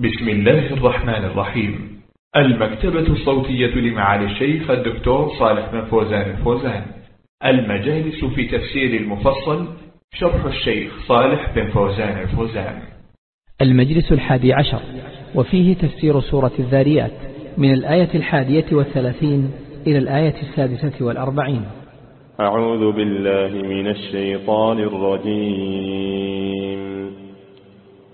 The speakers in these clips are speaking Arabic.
بسم الله الرحمن الرحيم. المكتبة الصوتية لمعالي الشيخ الدكتور صالح بن فوزان الفوزان. المجالس في تفسير المفصل شرح الشيخ صالح بن فوزان الفوزان. المجلس الحادي عشر. وفيه تفسير سورة الذاريات من الآية الحادية والثلاثين إلى الآية السادسة والأربعين. أعوذ بالله من الشيطان الرجيم.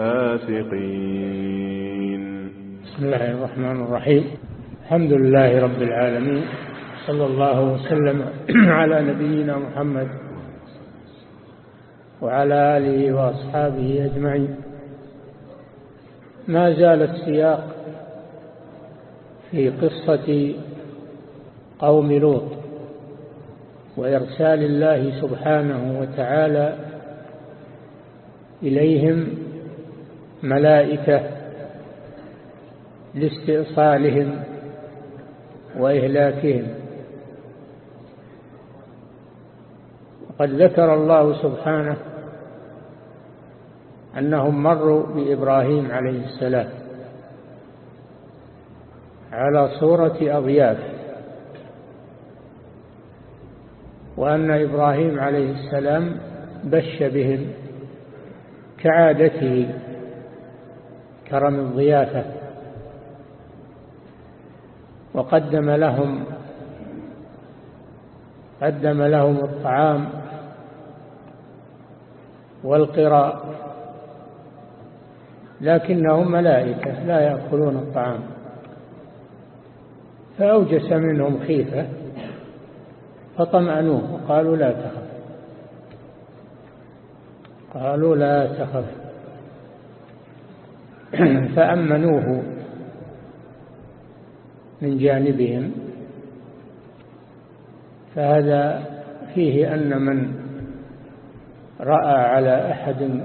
فاسقين بسم الله الرحمن الرحيم. الحمد لله رب العالمين. صلى الله وسلم على نبينا محمد وعلى آله وأصحابه أجمعين. ما زال السياق في قصة قوم لوط وإرسال الله سبحانه وتعالى إليهم ملائكة لاستئصالهم وإهلاكهم. وقد ذكر الله سبحانه أنهم مروا بإبراهيم عليه السلام على صورة أضياف وأن إبراهيم عليه السلام بش بهم كعادته. كرم الضيافة وقدم لهم قدم لهم الطعام والقراء لكنهم ملائكة لا يأكلون الطعام. فأوجس منهم خيفة فطمأنوه وقالوا لا تخف. قالوا لا تخف. فأمنوه من جانبهم. فهذا فيه أن من رأى على أحد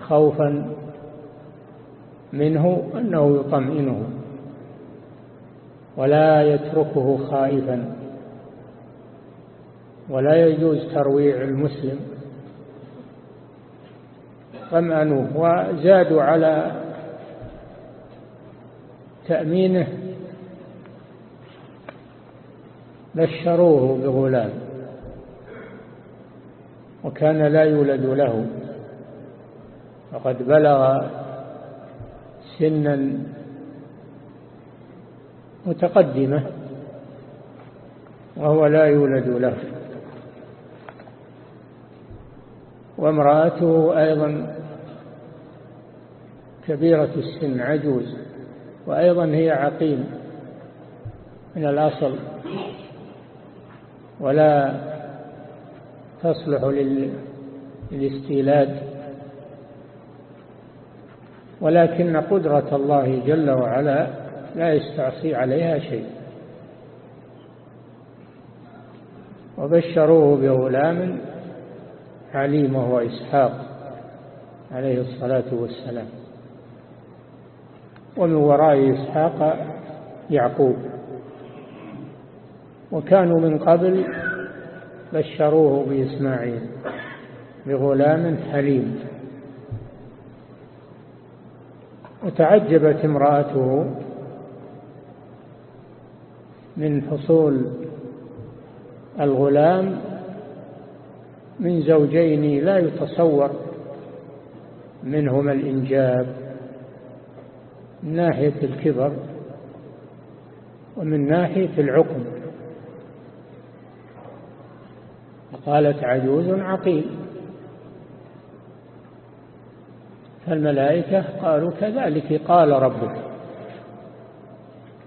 خوفا منه أنه يطمئنه ولا يتركه خائفا ولا يجوز ترويع المسلم طمأنوه وزادوا على تأمينه بشروه بغلام وكان لا يولد له. وقد بلغ سنا متقدمة وهو لا يولد له. وامرأته أيضا كبيرة السن عجوز وأيضا هي عقيم من الأصل ولا تصلح للاستيلاد ولكن قدرة الله جل وعلا لا يستعصي عليها شيء. وبشروه بغلام عليم وهو إسحاق عليه الصلاة والسلام. ومن وراء إسحاق يعقوب. وكانوا من قبل بشروه بإسماعيل بغلام حليم. وتعجبت امرأته من حصول الغلام من زوجين لا يتصور منهما الإنجاب. من ناحية الكبر ومن ناحية العقم. قالت عجوز عقيم فالملائكة قالوا كذلك قال ربك.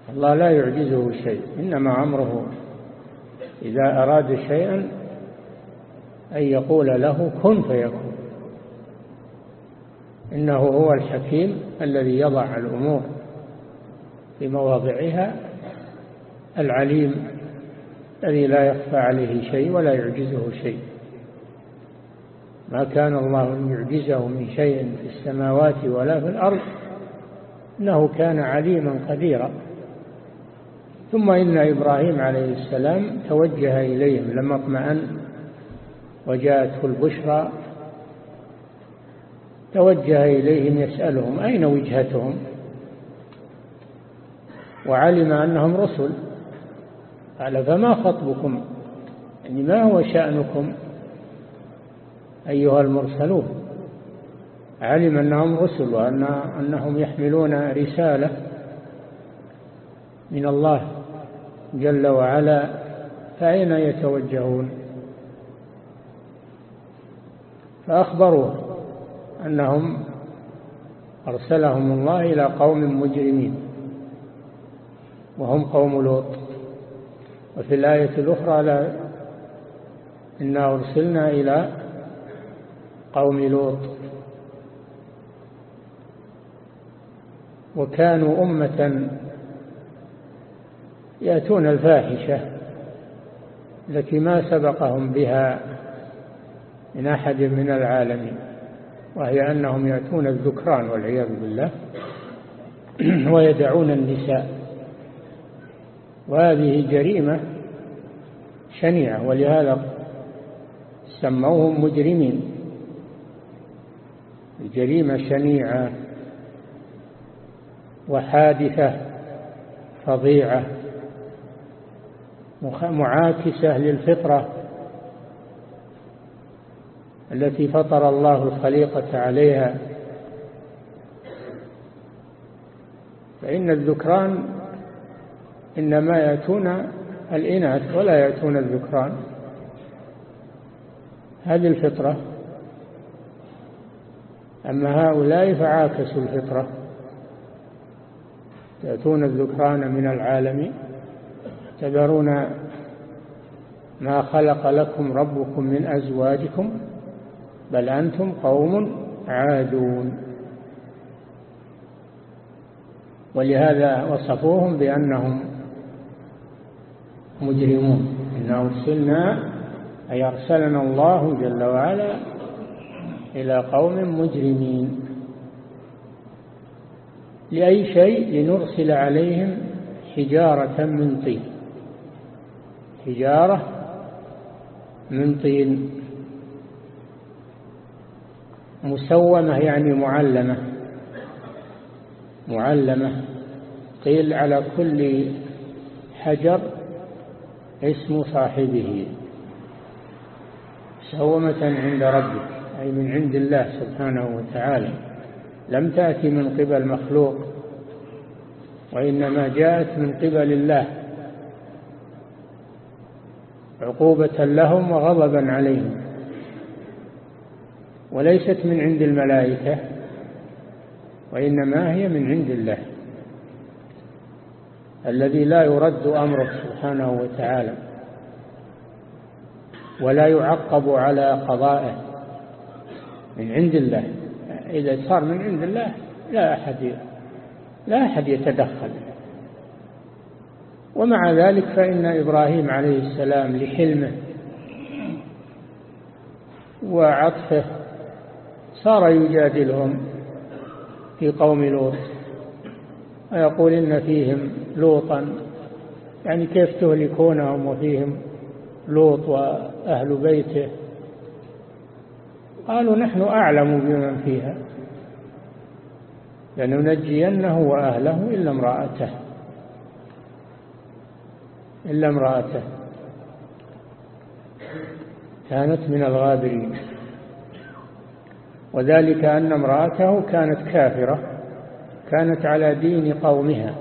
الله لا يعجزه شيء إنما أمره إذا أراد شيئا أن يقول له كن فيكون. إنه هو الحكيم الذي يضع الأمور في مواضعها العليم الذي لا يخفى عليه شيء ولا يعجزه شيء. ما كان الله يعجزه من شيء في السماوات ولا في الأرض إنه كان عليما قديرا. ثم إن إبراهيم عليه السلام توجه إليهم لما اطمأن وجاءته البشرى توجه إليهم يسألهم أين وجهتهم؟ وعلم أنهم رسل. قال فما خطبكم؟ يعني ما هو شأنكم أيها المرسلون؟ علم أنهم رسل وأنهم يحملون رسالة من الله جل وعلا فأين يتوجهون؟ فأخبروه. أنهم أرسلهم الله إلى قوم مجرمين وهم قوم لوط. وفي الآية الأخرى لا إنا أرسلنا إلى قوم لوط. وكانوا أمة يأتون الفاحشة التي ما سبقهم بها من أحد من العالمين. وهي أنهم يأتون الذكران والعياذ بالله ويدعون النساء. وهذه جريمة شنيعة ولهذا سموهم مجرمين. جريمة شنيعة وحادثة فظيعة معاكسة للفطرة. التي فطر الله الخليقة عليها. فإن الذكران إنما يأتون الإناث ولا يأتون الذكران. هذه الفطرة. أما هؤلاء فعاكسوا الفطرة. يأتون الذكران من العالم. تذرون ما خلق لكم ربكم من أزواجكم. بل أنتم قوم عادون. ولهذا وصفوهم بأنهم مجرمون. إنا أرسلنا أي أرسلنا الله جل وعلا إلى قوم مجرمين. لأي شيء؟ لنرسل عليهم حجارة من طين. حجارة من طين. مسومة يعني معلمة. معلمة. قيل على كل حجر اسم صاحبه. مسومة عند ربك أي من عند الله سبحانه وتعالى. لم تأتي من قبل مخلوق وإنما جاءت من قبل الله. عقوبة لهم وغضبا عليهم. وليست من عند الملائكة وإنما هي من عند الله الذي لا يرد أمره سبحانه وتعالى ولا يعقب على قضائه من عند الله. إذا صار من عند الله لا أحد لا أحد يتدخل. ومع ذلك فإن إبراهيم عليه السلام لحلمه وعطفه صار يجادلهم في قوم لوط ويقول إن فيهم لوطا يعني كيف تهلكونهم وفيهم لوط وأهل بيته؟ قالوا نحن أعلم بمن فيها لننجينه وأهله إلا امرأته إلا امرأته كانت من الغابرين. وذلك أن امرأته كانت كافرة كانت على دين قومها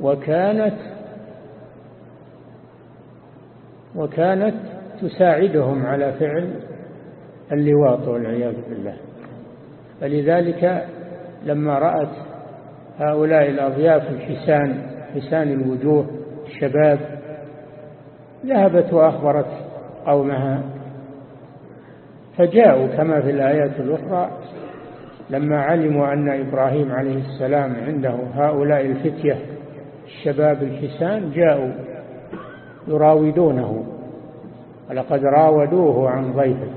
وكانت وكانت تساعدهم على فعل اللواط والعياذ بالله. فلذلك لما رأت هؤلاء الأضياف الحسان حسان الوجوه الشباب ذهبت وأخبرت قومها فجاءوا كما في الآيات الأخرى لما علموا أن إبراهيم عليه السلام عنده هؤلاء الفتية الشباب الحسان جاءوا يراودونه. ولقد راودوه عن ضيفه.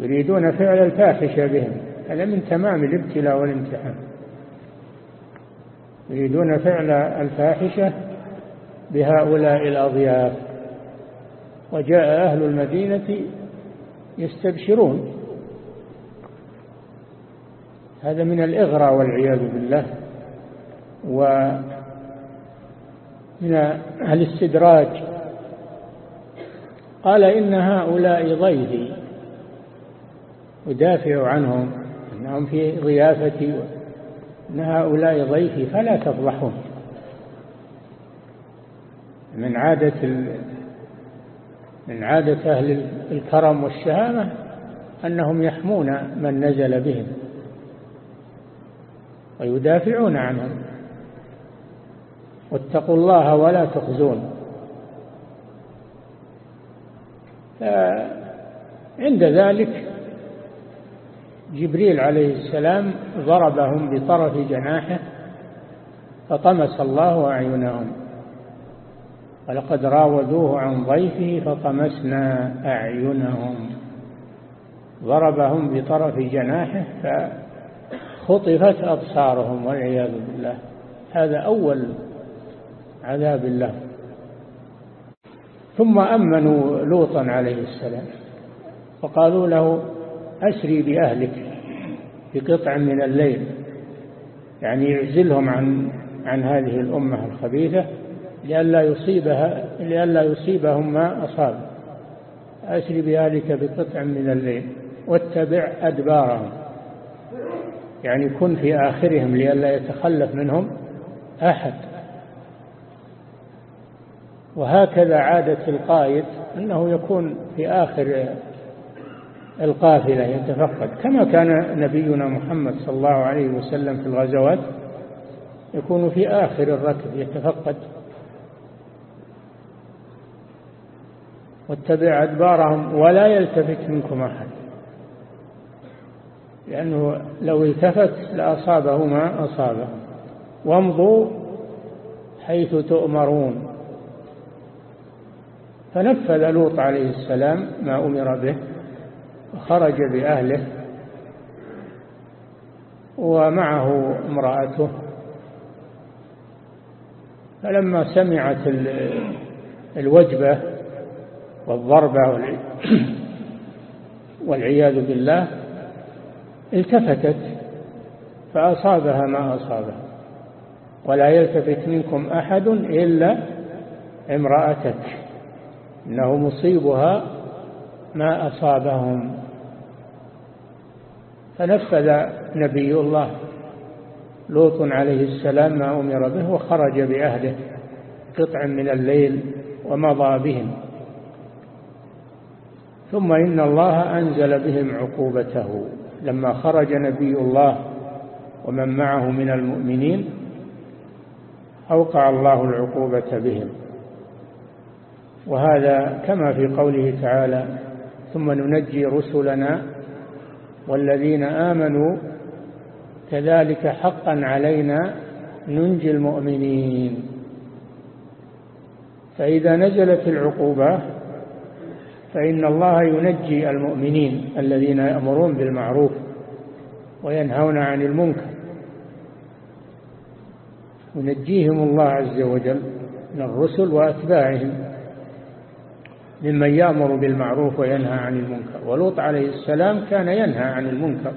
يريدون فعل الفاحشة بهم. هذا من تمام الابتلاء والامتحان. يريدون فعل الفاحشة بهؤلاء الأضياف. وجاء أهل المدينة يستبشرون. هذا من الإغراء والعياذ بالله ومن الاستدراج. قال إن هؤلاء ضيفي. ودافع عنهم أنهم في ضيافتي أن هؤلاء ضيفي فلا تفضحون. من عادة من عادة أهل الكرم والشهامة أنهم يحمون من نزل بهم ويدافعون عنهم. واتقوا الله ولا تخزون. عند ذلك جبريل عليه السلام ضربهم بطرف جناحه فطمس الله أعينهم. ولقد راودوه عن ضيفه فطمسنا أعينهم. ضربهم بطرف جناحه فخطفت أبصارهم والعياذ بالله. هذا أول عذاب الله ثم أمنوا لوطا عليه السلام وقالوا له أسري بأهلك بقطع من الليل يعني يعزلهم عن عن هذه الأمة الخبيثة لئلا يصيبها لئلا يصيبهم ما أصاب. أسري بأهلك بقطع من الليل. واتبع أدبارهم. يعني كن في آخرهم لئلا يتخلف منهم أحد. وهكذا عادة القائد أنه يكون في آخر القافلة يتفقد. كما كان نبينا محمد صلى الله عليه وسلم في الغزوات يكون في آخر الركب يتفقد. واتبع أدبارهم ولا يلتفت منكم أحد. لأنه لو التفت لأصابه ما أصابه. وامضوا حيث تؤمرون. فنفذ لوط عليه السلام ما أمر به وخرج بأهله ومعه امرأته. فلما سمعت الوجبة والضربة والعياذ بالله التفتت فأصابها ما أصابها. ولا يلتفت منكم أحد إلا امرأتك إنه مصيبها ما أصابهم. فنفذ نبي الله لوط عليه السلام ما أمر به وخرج بأهله قطع من الليل ومضى بهم. ثم إن الله أنزل بهم عقوبته. لما خرج نبي الله ومن معه من المؤمنين أوقع الله العقوبة بهم. وهذا كما في قوله تعالى ثم ننجي رسلنا والذين آمنوا كذلك حقا علينا ننجي المؤمنين. فإذا نزلت العقوبة فإن الله ينجي المؤمنين الذين يأمرون بالمعروف وينهون عن المنكر. ينجيهم الله عز وجل من الرسل وأتباعهم ممن يأمر بالمعروف وينهى عن المنكر. ولوط عليه السلام كان ينهى عن المنكر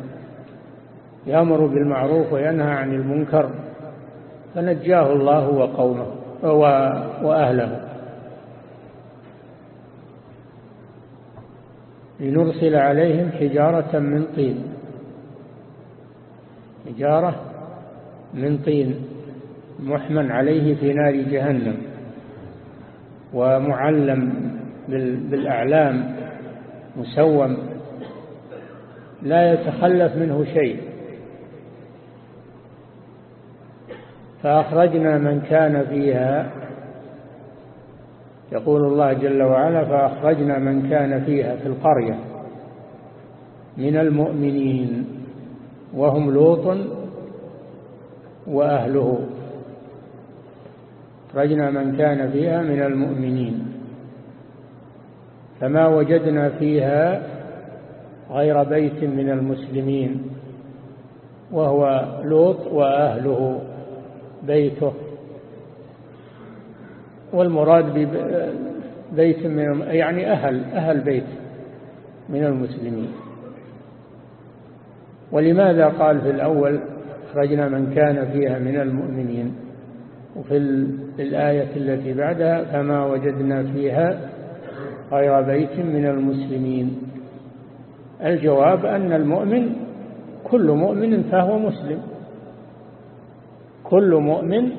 يأمر بالمعروف وينهى عن المنكر فنجاه الله وقومه وأهله. لنرسل عليهم حجارة من طين. حجارة من طين محمن عليه في نار جهنم ومعلم بالأعلام مسوم لا يتخلف منه شيء. فأخرجنا من كان فيها يقول الله جل وعلا فأخرجنا من كان فيها في القرية من المؤمنين وهم لوط وأهله. أخرجنا من كان فيها من المؤمنين. فما وجدنا فيها غير بيت من المسلمين وهو لوط وأهله بيته. والمراد ببيت من يعني أهل أهل بيت من المسلمين. ولماذا قال في الأول أخرجنا من كان فيها من المؤمنين؟ وفي الآية التي بعدها فما وجدنا فيها غير بيت من المسلمين. الجواب أن المؤمن كل مؤمن فهو مسلم. كل مؤمن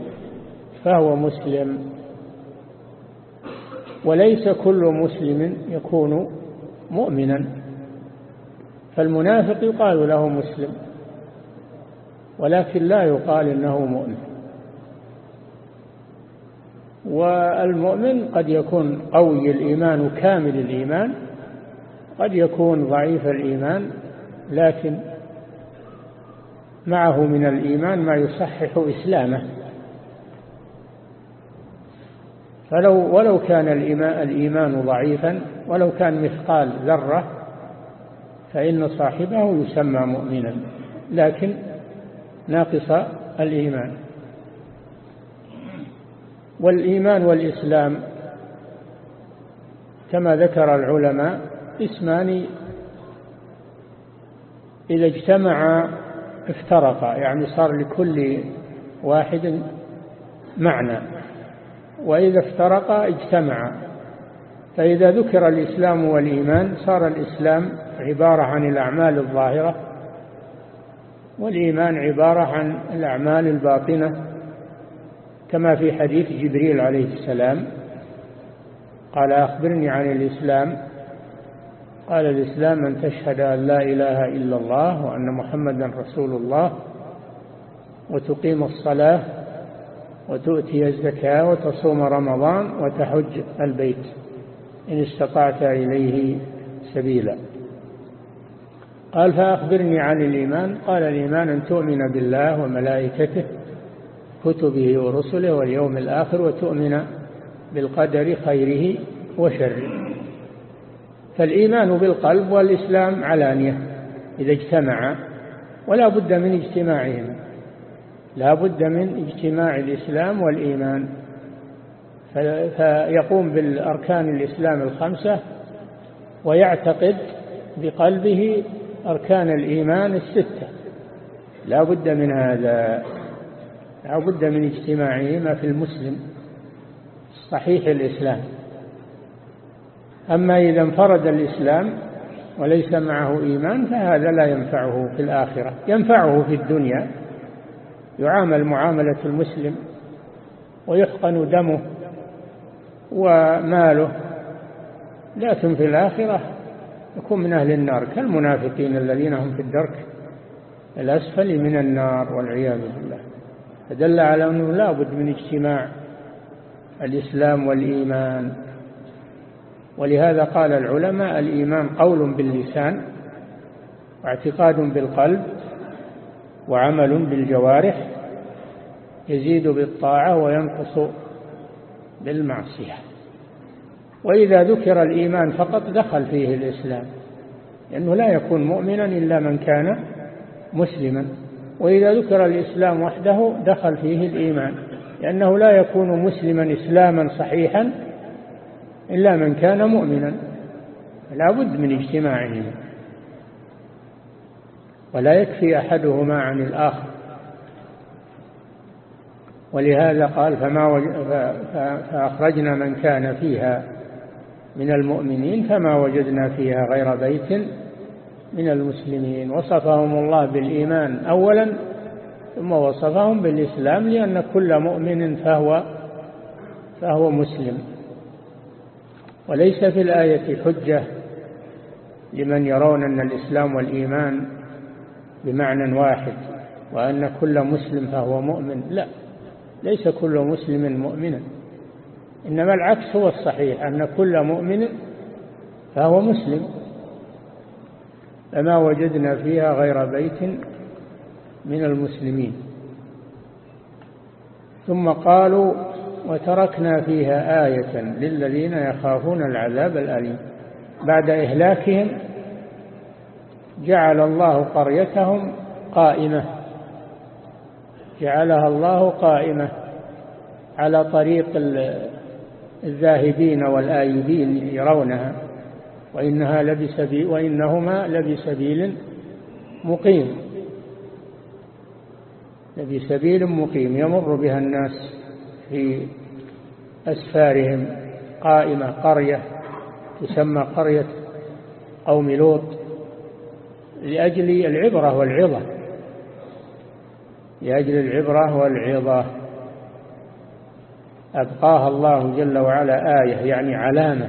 فهو مسلم. وليس كل مسلم يكون مؤمنا. فالمنافق يقال له مسلم ولكن لا يقال إنه مؤمن. والمؤمن قد يكون قوي الإيمان كامل الإيمان قد يكون ضعيف الإيمان لكن معه من الإيمان ما يصحح إسلامه. فلو ولو كان الإيمان ضعيفا ولو كان مثقال ذرة فإن صاحبه يسمى مؤمنا. لكن ناقص الإيمان. والإيمان والإسلام كما ذكر العلماء اسمان إذا اجتمعا افترقا يعني صار لكل واحد معنى. وإذا افترقا اجتمعا فإذا ذكر الإسلام والإيمان صار الإسلام عبارة عن الأعمال الظاهرة والإيمان عبارة عن الأعمال الباطنة كما في حديث جبريل عليه السلام. قال أخبرني عن الإسلام. قال الإسلام أن تشهد أن لا إله إلا الله وأن محمدا رسول الله وتقيم الصلاة وتؤتي الزكاة وتصوم رمضان وتحج البيت إن استطعت إليه سبيلا. قال فأخبرني عن الإيمان. قال الإيمان أن تؤمن بالله وملائكته كتبه ورسله واليوم الآخر وتؤمن بالقدر خيره وشره. فالإيمان بالقلب والإسلام علانية إذا اجتمعا ولا بد من اجتماعهما. لا بد من اجتماع الإسلام والإيمان. فيقوم بالأركان الإسلام الخمسة ويعتقد بقلبه أركان الإيمان الستة. لا بد من هذا. لا بد من اجتماعهما في المسلم صحيح الإسلام. أما إذا انفرد الإسلام وليس معه إيمان فهذا لا ينفعه في الآخرة ينفعه في الدنيا. يعامل معاملة المسلم ويحقن دمه وماله لكن في الآخرة يكون من أهل النار كالمنافقين الذين هم في الدرك الأسفل من النار والعياذ بالله. فدل على أنه لا بد من اجتماع الإسلام والإيمان. ولهذا قال العلماء الإيمان قول باللسان واعتقاد بالقلب وعمل بالجوارح يزيد بالطاعة وينقص بالمعصية. وإذا ذكر الإيمان فقط دخل فيه الإسلام لأنه لا يكون مؤمنا إلا من كان مسلما. وإذا ذكر الإسلام وحده دخل فيه الإيمان لأنه لا يكون مسلما إسلاما صحيحا إلا من كان مؤمنا. لا بد من اجتماعهما ولا يكفي أحدهما عن الآخر ولهذا قال فما. فأخرجنا من كان فيها من المؤمنين فما وجدنا فيها غير بيت من المسلمين وصفهم الله بالإيمان أولا ثم وصفهم بالإسلام لأن كل مؤمن فهو فهو مسلم وليس في الآية حجة لمن يرون أن الإسلام والإيمان بمعنى واحد وأن كل مسلم فهو مؤمن. لا ليس كل مسلم مؤمنا. إنما العكس هو الصحيح أن كل مؤمن فهو مسلم. فما وجدنا فيها غير بيت من المسلمين. ثم قالوا وتركنا فيها آية للذين يخافون العذاب الأليم. بعد إهلاكهم جعل الله قريتهم قائمة. جعلها الله قائمة على طريق الذاهبين والآيبين يرونها وإنها لبسبيل وإنهما لبسبيل مقيم. لبسبيل مقيم يمر بها الناس في أسفارهم. قائمة قرية تسمى قرية قوم لوط. لأجل العبرة والعظة. لأجل العبرة والعظة. أبقاها الله جل وعلا آية يعني علامة.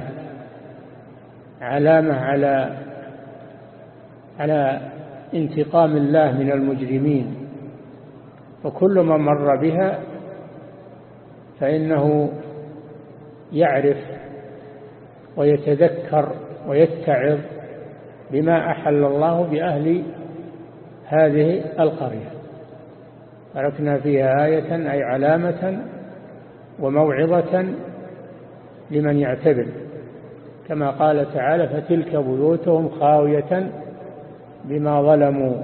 علامة على على انتقام الله من المجرمين. وكل من مر بها فإنه يعرف ويتذكر ويتعظ بما أحل الله بأهل هذه القرية. تركنا فيها آية أي علامة وموعظة لمن يعتبر. كما قال تعالى فتلك بيوتهم خاوية بما ظلموا.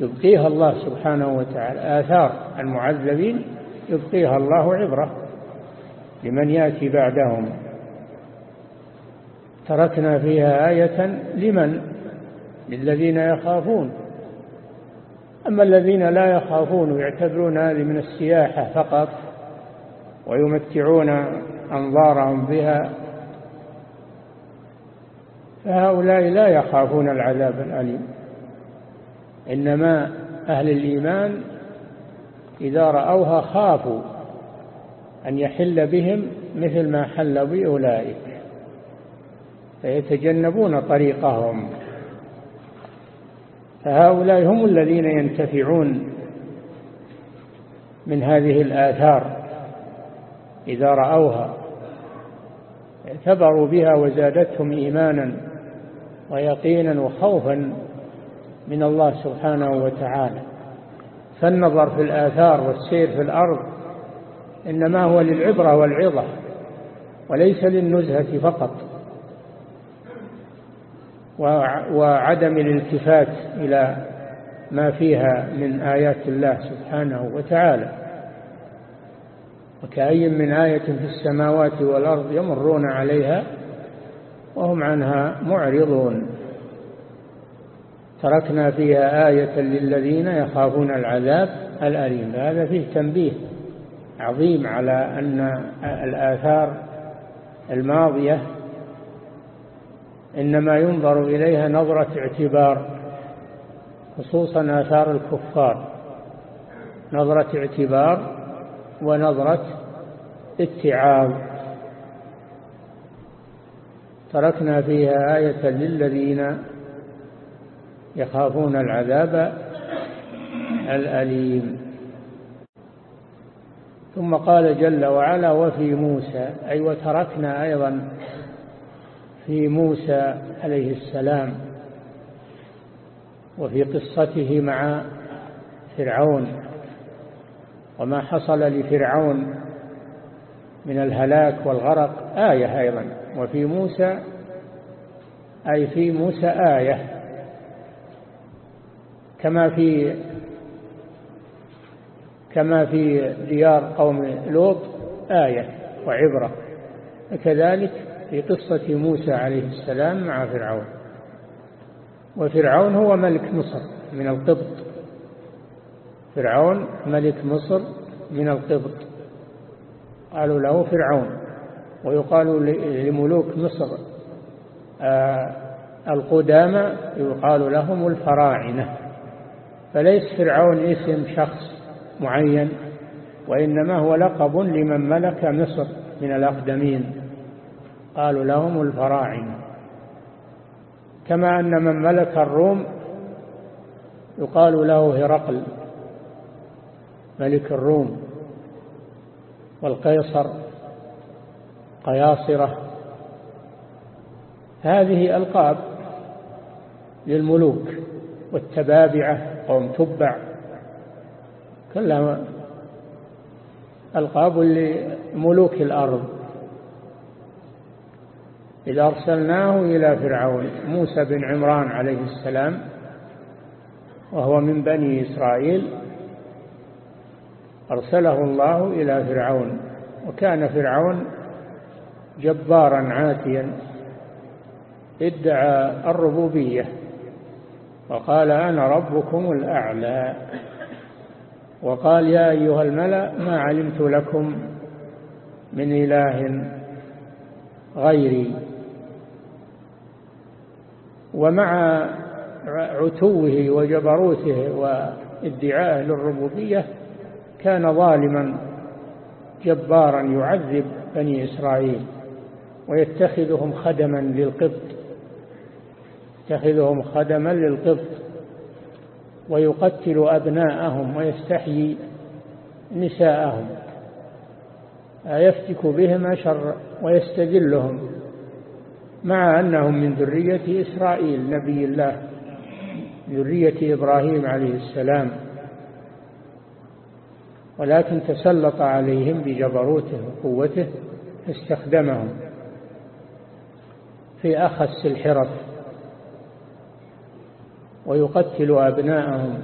يبقيها الله سبحانه وتعالى آثار المعذبين يبقيها الله عبرة لمن يأتي بعدهم. تركنا فيها آية لمن؟ للذين يخافون. أما الذين لا يخافون ويعتبرون هذه من السياحة فقط ويمتعون أنظارهم بها فهؤلاء لا يخافون العذاب الأليم. إنما أهل الإيمان إذا رأوها خافوا أن يحل بهم مثل ما حل بأولئك. فيتجنبون طريقهم. فهؤلاء هم الذين ينتفعون من هذه الآثار إذا رأوها. اعتبروا بها وزادتهم إيمانا ويقينا وخوفا من الله سبحانه وتعالى. فالنظر في الآثار والسير في الأرض إنما هو للعبرة والعظة وليس للنزهة فقط. وعدم الالتفات إلى ما فيها من آيات الله سبحانه وتعالى. وكأي من آية في السماوات والأرض يمرون عليها وهم عنها معرضون. تركنا فيها آية للذين يخافون العذاب الأليم. هذا فيه تنبيه عظيم على أن الآثار الماضية إنما ينظر إليها نظرة اعتبار خصوصا آثار الكفار. نظرة اعتبار ونظرة اتعاظ. تركنا فيها آية للذين يخافون العذاب الأليم. ثم قال جل وعلا وفي موسى أي وتركنا أيضا في موسى عليه السلام وفي قصته مع فرعون وما حصل لفرعون من الهلاك والغرق آية أيضا. وفي موسى أي في موسى آية. كما في كما في ديار قوم لوط آية وعبرة. وكذلك في قصة موسى عليه السلام مع فرعون. وفرعون هو ملك مصر من القبط. فرعون ملك مصر من القبط. قالوا له فرعون ويقال لملوك مصر آه، القدامى يقال لهم الفراعنة. فليس فرعون اسم شخص معين وإنما هو لقب لمن ملك مصر من الأقدمين. قالوا لهم الفراعنة. كما أن من ملك الروم يقال له هرقل ملك الروم والقيصر قياصرة. هذه ألقاب للملوك والتبابعة قوم تبع. كلها ألقاب لملوك الأرض. إذا أرسلناه إلى فرعون موسى بن عمران عليه السلام وهو من بني إسرائيل أرسله الله إلى فرعون وكان فرعون جبارا عاتيا ادعى الربوبية وقال أنا ربكم الأعلى وقال يا أيها الملأ ما علمت لكم من إله غيري ومع عتوه وجبروته وادعائه للربوبية كان ظالما جبارا يعذب بني إسرائيل ويتخذهم خدما للقبط يتخذهم خدما للقبط ويقتل أبناءهم ويستحيي نساءهم يفتك بهم أشر ويستذلهم. مع أنهم من ذرية إسرائيل نبي الله ذرية إبراهيم عليه السلام. ولكن تسلط عليهم بجبروته وقوته فاستخدمهم في أخس الحرف ويقتل أبناءهم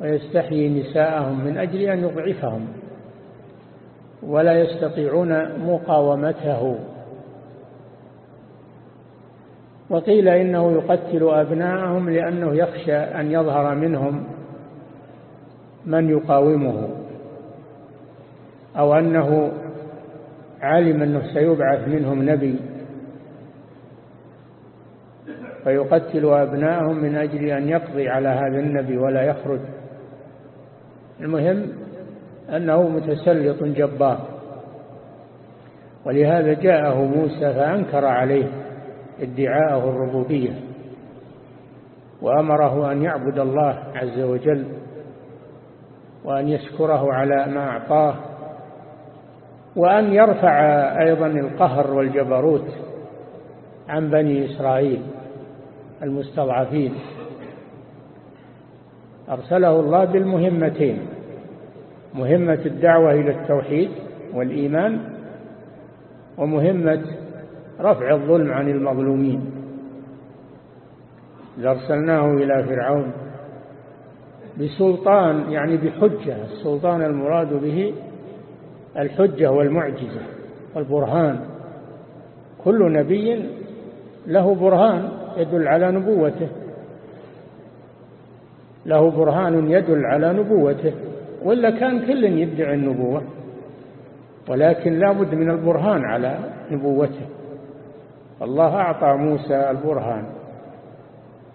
ويستحيي نساءهم من أجل أن يضعفهم. ولا يستطيعون مقاومته. وقيل إنه يقتل أبناءهم لأنه يخشى أن يظهر منهم من يقاومه أو أنه علم أنه سيبعث منهم نبي. فيقتل أبناءهم من أجل أن يقضي على هذا النبي ولا يخرج. المهم أنه متسلط جبار ولهذا جاءه موسى فأنكر عليه. ادعاءه الربوبية وأمره أن يعبد الله عز وجل وأن يشكره على ما أعطاه وأن يرفع أيضا القهر والجبروت عن بني إسرائيل المستضعفين. أرسله الله بالمهمتين مهمة الدعوة إلى التوحيد والإيمان ومهمة رفع الظلم عن المظلومين. إذا أرسلناه إلى فرعون بسلطان يعني بحجة السلطان المراد به الحجة والمعجزة والبرهان. كل نبي له برهان يدل على نبوته. له برهان يدل على نبوته. ولا كان كل يدعي النبوة ولكن لا بد من البرهان على نبوته. الله أعطى موسى البرهان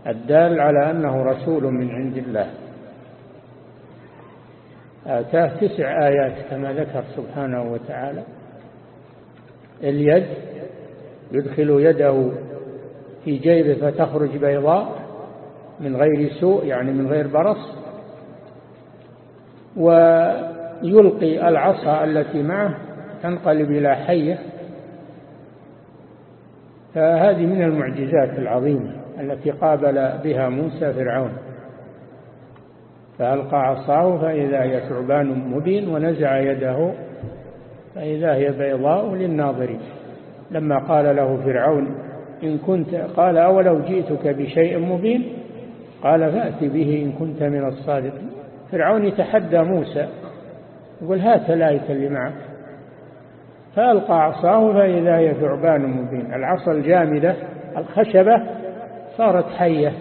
الدال على أنه رسول من عند الله. آتاه تسع آيات كما ذكر سبحانه وتعالى. اليد يدخل يده في جيبه فتخرج بيضاء من غير سوء يعني من غير برص. ويلقي العصا التي معه تنقلب إلى حية. فهذه من المعجزات العظيمة التي قابل بها موسى فرعون. فألقى عصاه فإذا هي ثعبان مبين ونزع يده فإذا هي بيضاء للناظرين. لما قال له فرعون إن كنت قال أولو جئتك بشيء مبين؟ قال فأت به إن كنت من الصادقين. فرعون يتحدى موسى يقول هات الآية اللي معك. فألقى عصاه فإذا هي ثعبان مبين. العصا الجامدة الخشبة صارت حية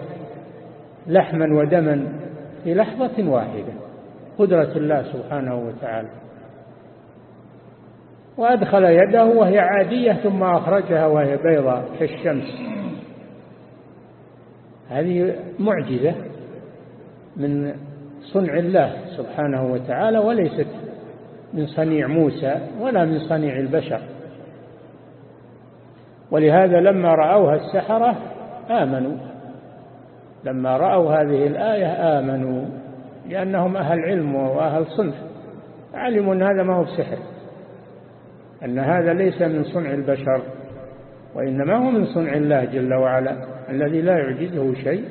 لحما ودما في لحظة واحدة قدرة الله سبحانه وتعالى. وأدخل يده وهي عادية ثم أخرجها وهي بيضاء كالشمس. هذه معجزة من صنع الله سبحانه وتعالى وليست من صنيع موسى ولا من صنيع البشر. ولهذا لما رأوها السحرة آمنوا. لما رأوا هذه الآية آمنوا لأنهم أهل علم وأهل صنف. علموا أن هذا ما هو سحر أن هذا ليس من صنع البشر وإنما هو من صنع الله جل وعلا الذي لا يعجزه شيء.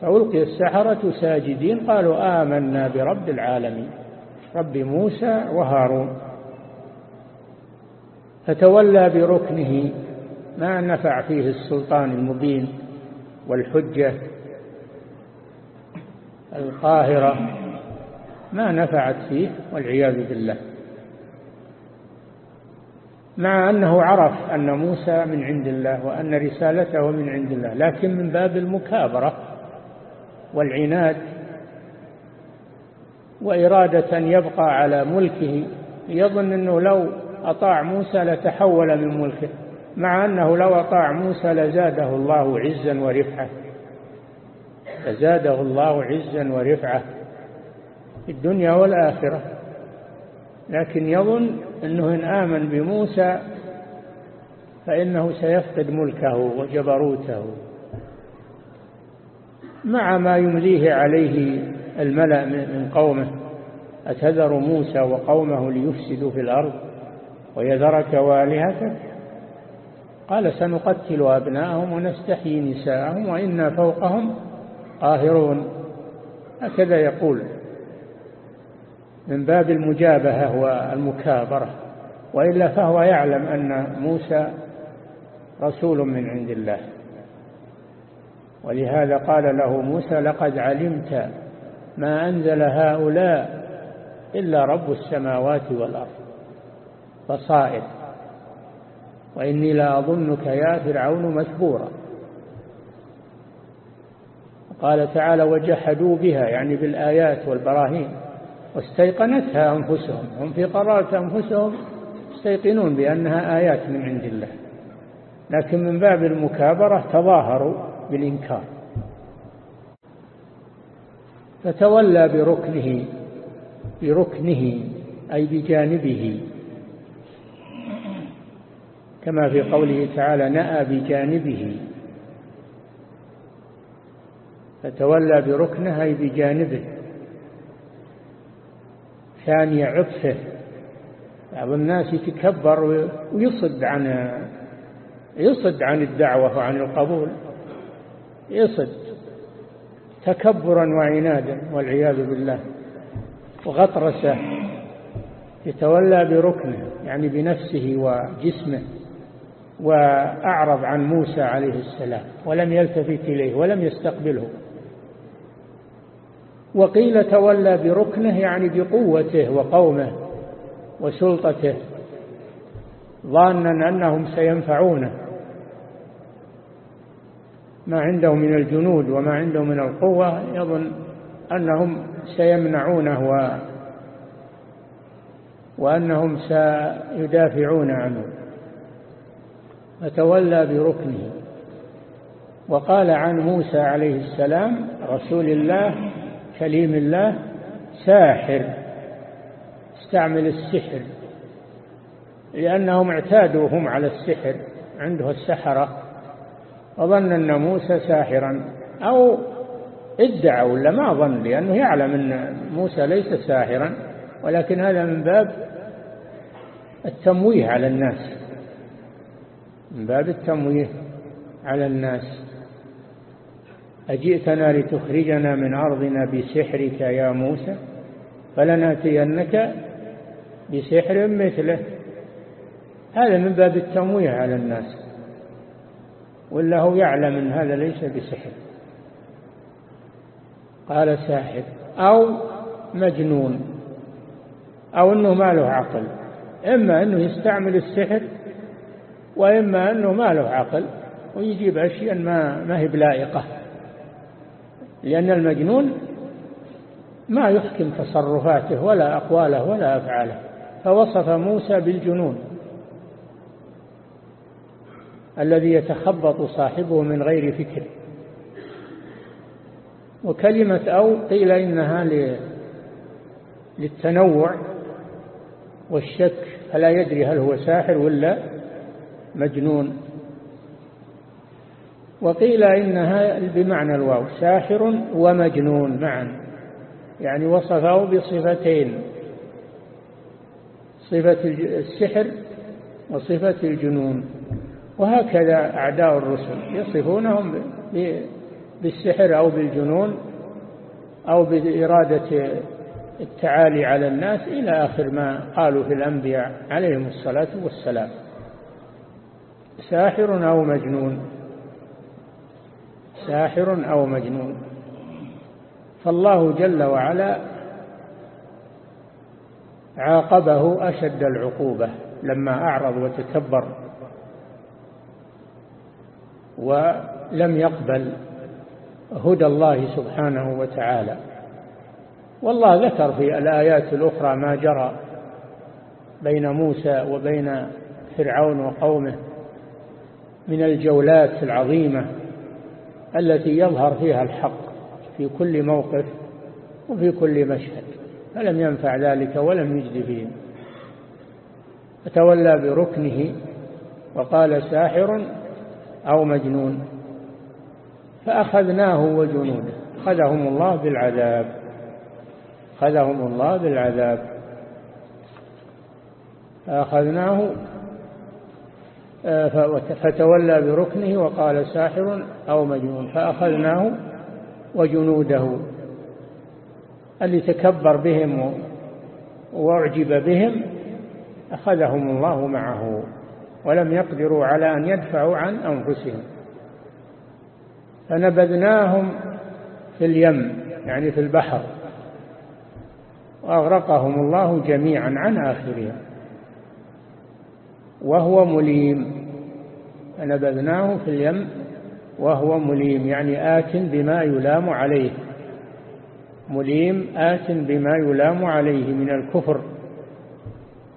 فألقي السحرة ساجدين قالوا آمنا برب العالمين. رب موسى وهارون. فتولى بركنه ما نفع فيه السلطان المبين والحجة القاهرة ما نفعت فيه والعياذ بالله. مع أنه عرف أن موسى من عند الله وأن رسالته من عند الله لكن من باب المكابرة والعناد وإرادة أن يبقى على ملكه يظن أنه لو أطاع موسى لتحول من ملكه مع أنه لو أطاع موسى لزاده الله عزا ورفعة. لزاده الله عزا ورفعة في الدنيا والآخرة. لكن يظن أنه إن آمن بموسى فإنه سيفقد ملكه وجبروته. مع ما يمليه عليه الملأ من قومه أتذر موسى وقومه ليفسدوا في الأرض ويذرك والهتك؟ قال سنقتل أبناءهم ونستحيي نساءهم وإنا فوقهم قاهرون. هكذا يقول من باب المجابهة والمكابرة وإلا فهو يعلم أن موسى رسول من عند الله. ولهذا قال له موسى لقد علمت ما أنزل هؤلاء إلا رب السماوات والأرض. بصائر وإني لا أظنك يا فرعون مثبورا قال تعالى وجحدوا بها يعني بالآيات والبراهين. واستيقنتها أنفسهم. هم في قرارة أنفسهم يستيقنون بأنها آيات من عند الله. لكن من باب المكابرة تظاهروا بالإنكار. فتولى بركنه بركنه أي بجانبه. كما في قوله تعالى نأى بجانبه. فتولى بركنه أي بجانبه. ثاني عطفه. بعض الناس يتكبر ويصد عن يصد عن الدعوة وعن القبول. يصد. تكبرا وعنادا والعياذ بالله وغطرسة يتولى بركنه يعني بنفسه وجسمه وأعرض عن موسى عليه السلام ولم يلتفت إليه ولم يستقبله وقيل تولى بركنه يعني بقوته وقومه وسلطته ظانا أنهم سينفعونه ما عنده من الجنود وما عنده من القوة يظن أنهم سيمنعونه و وأنهم سيدافعون عنه. فتولى بركنه. وقال عن موسى عليه السلام رسول الله كليم الله ساحر استعمل السحر لأنهم اعتادوا هم على السحر عنده السحرة. وظن أن موسى ساحرا. أو ادعى ولا ما ظن لأنه يعلم أن موسى ليس ساحرا. ولكن هذا من باب التمويه على الناس. من باب التمويه على الناس. أجئتنا لتخرجنا من أرضنا بسحرك يا موسى؟ فلنأتينك بسحر مثله. هذا من باب التمويه على الناس. ولا هو يعلم أن هذا ليس بسحر؟ قال ساحر. أو مجنون. أو أنه ما له عقل. إما أنه يستعمل السحر وإما أنه ما له عقل ويجيب أشياء ما, ما هي بلائقة. لأن المجنون ما يحكم تصرفاته ولا أقواله ولا أفعاله. فوصف موسى بالجنون. الذي يتخبط صاحبه من غير فكر. وكلمة أو قيل إنها للتنوع والشك فلا يدري هل هو ساحر ولا مجنون. وقيل إنها بمعنى الواو ساحر ومجنون معا. يعني وصفه بصفتين صفة السحر وصفة الجنون. وهكذا أعداء الرسل يصفونهم بالسحر أو بالجنون أو بإرادة التعالي على الناس إلى آخر ما قالوا في الأنبياء عليهم الصلاة والسلام. ساحر أو مجنون؟ ساحر أو مجنون. فالله جل وعلا عاقبه أشد العقوبة لما أعرض وتكبر ولم يقبل هدى الله سبحانه وتعالى. والله ذكر في الآيات الأخرى ما جرى بين موسى وبين فرعون وقومه من الجولات العظيمة التي يظهر فيها الحق في كل موقف وفي كل مشهد فلم ينفع ذلك ولم يجد فيه. فتولى بركنه وقال ساحر أو مجنون. فأخذناه وجنوده أخذهم الله بالعذاب. أخذهم الله بالعذاب. فأخذناه آه، فتولى بركنه وقال ساحر أو مجنون. فأخذناه وجنوده. اللي تكبر بهم وأعجب بهم أخذهم الله معه. ولم يقدروا على أن يدفعوا عن أنفسهم. فنبذناهم في اليم يعني في البحر. وأغرقهم الله جميعا عن آخرهم وهو مليم. فنبذناه في اليم وهو مليم يعني آت بما يلام عليه. مليم آت بما يلام عليه من الكفر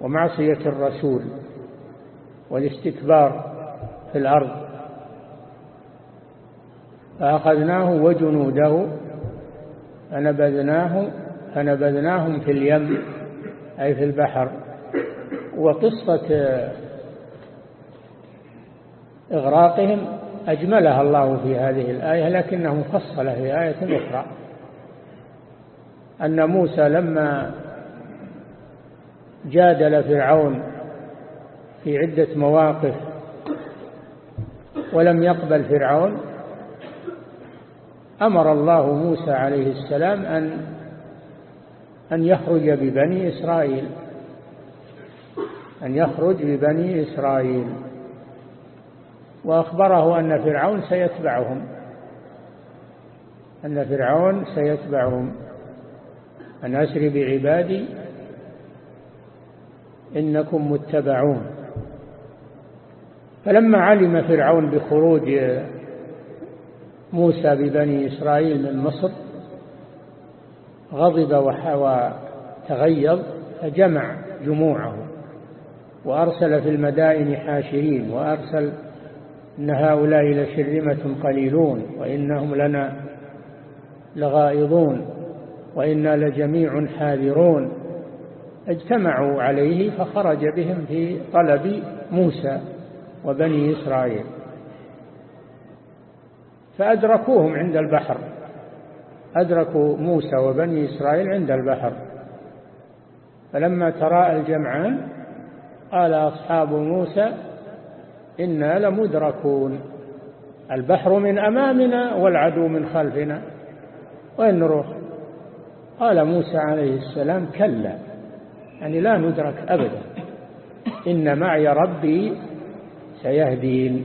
ومعصية الرسول. والاستكبار في الأرض. فأخذناه وجنوده فنبذناه فنبذناهم في اليم أي في البحر. وقصة إغراقهم أجملها الله في هذه الآية لكنه فصل في آية أخرى. أن موسى لما جادل فرعون في عدة مواقف ولم يقبل فرعون أمر الله موسى عليه السلام أن أن يخرج ببني إسرائيل أن يخرج ببني إسرائيل. وأخبره أن فرعون سيتبعهم أن فرعون سيتبعهم. أن أسر بعبادي إنكم متبعون. فلما علم فرعون بخروج موسى ببني إسرائيل من مصر غضب وتغيظ فجمع جموعه وأرسل في المدائن حاشرين وأرسل إن هؤلاء لشرمة قليلون وإنهم لنا لغائضون وإنا لجميع حاذرون. اجتمعوا عليه فخرج بهم في طلب موسى. وبني إسرائيل. فأدركوهم عند البحر. أدركوا موسى وبني إسرائيل عند البحر. فلما تراءى الجمعان قال أصحاب موسى إنا لمدركون. البحر من أمامنا والعدو من خلفنا. وين نروح؟ قال موسى عليه السلام كلا يعني لا ندرك أبدا. إن معي ربي سيهدين.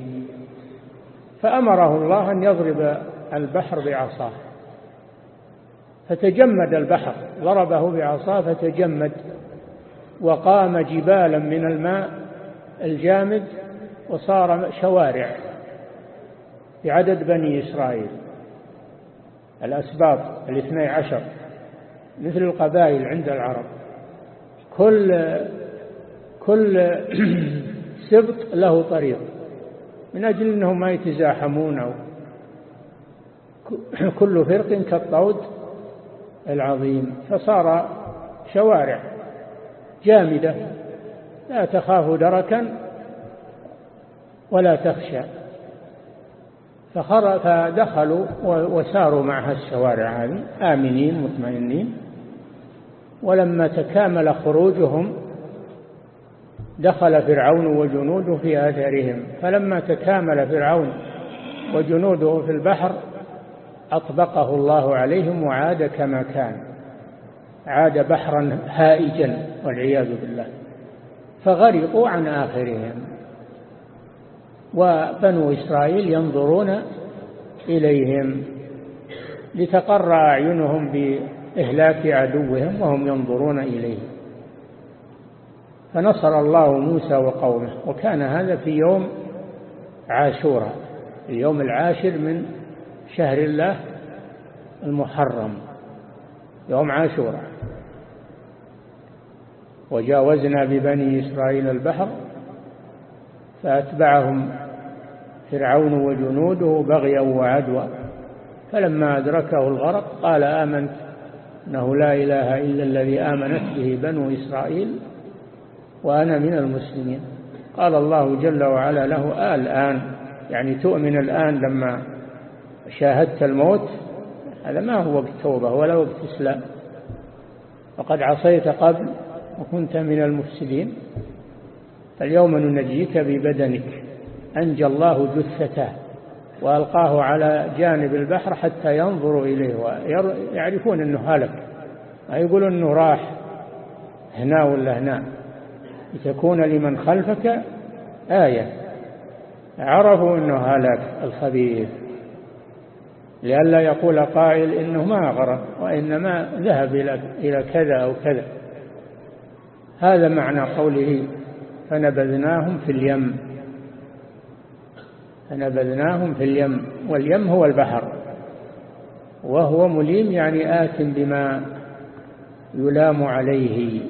فأمره الله أن يضرب البحر بعصاه. فتجمد البحر ضربه بعصاه فتجمد وقام جبالا من الماء الجامد وصار شوارع بعدد بني إسرائيل. الأسباط الاثني عشر مثل القبائل عند العرب. كل كل سبط له طريق من أجل أنهم ما يتزاحمون أو كل فرق كالطود العظيم فصار شوارع جامدة لا تخاف دركا ولا تخشى فدخلوا وساروا معها الشوارع هذه آمنين مطمئنين ولما تكامل خروجهم دخل فرعون وجنوده في آثارهم فلما تكامل فرعون وجنوده في البحر أطبقه الله عليهم وعاد كما كان. عاد بحرا هائجا والعياذ بالله. فغرقوا عن آخرهم. وبنو إسرائيل ينظرون إليهم لتقر أعينهم بإهلاك عدوهم وهم ينظرون إليه. فنصر الله موسى وقومه. وكان هذا في يوم عاشوراء اليوم العاشر من شهر الله المحرم يوم عاشوراء وجاوزنا ببني إسرائيل البحر فأتبعهم فرعون وجنوده بغيا وعدوى فلما أدركه الغرق قال آمنت أنه لا إله إلا الذي آمنت به بنو إسرائيل. وأنا من المسلمين. قال الله جل وعلا له آه الآن يعني تؤمن الآن لما شاهدت الموت؟ هذا ما هو وقت توبة ولا وقت إسلام وقد عصيت قبل وكنت من المفسدين. فاليوم ننجيك ببدنك. أنجى الله جثته وألقاه على جانب البحر حتى ينظروا إليه ويعرفون أنه هلك. ما يقولون أنه راح هنا ولا هنا. لتكون لمن خلفك آية. عرفوا أنه هلك الخبيث. لئلا يقول قائل إنه ما غرق وإنما ذهب إلى كذا أو كذا. هذا معنى قوله فنبذناهم في اليم. فنبذناهم في اليم واليم هو البحر. وهو مليم يعني آت بما يلام عليه.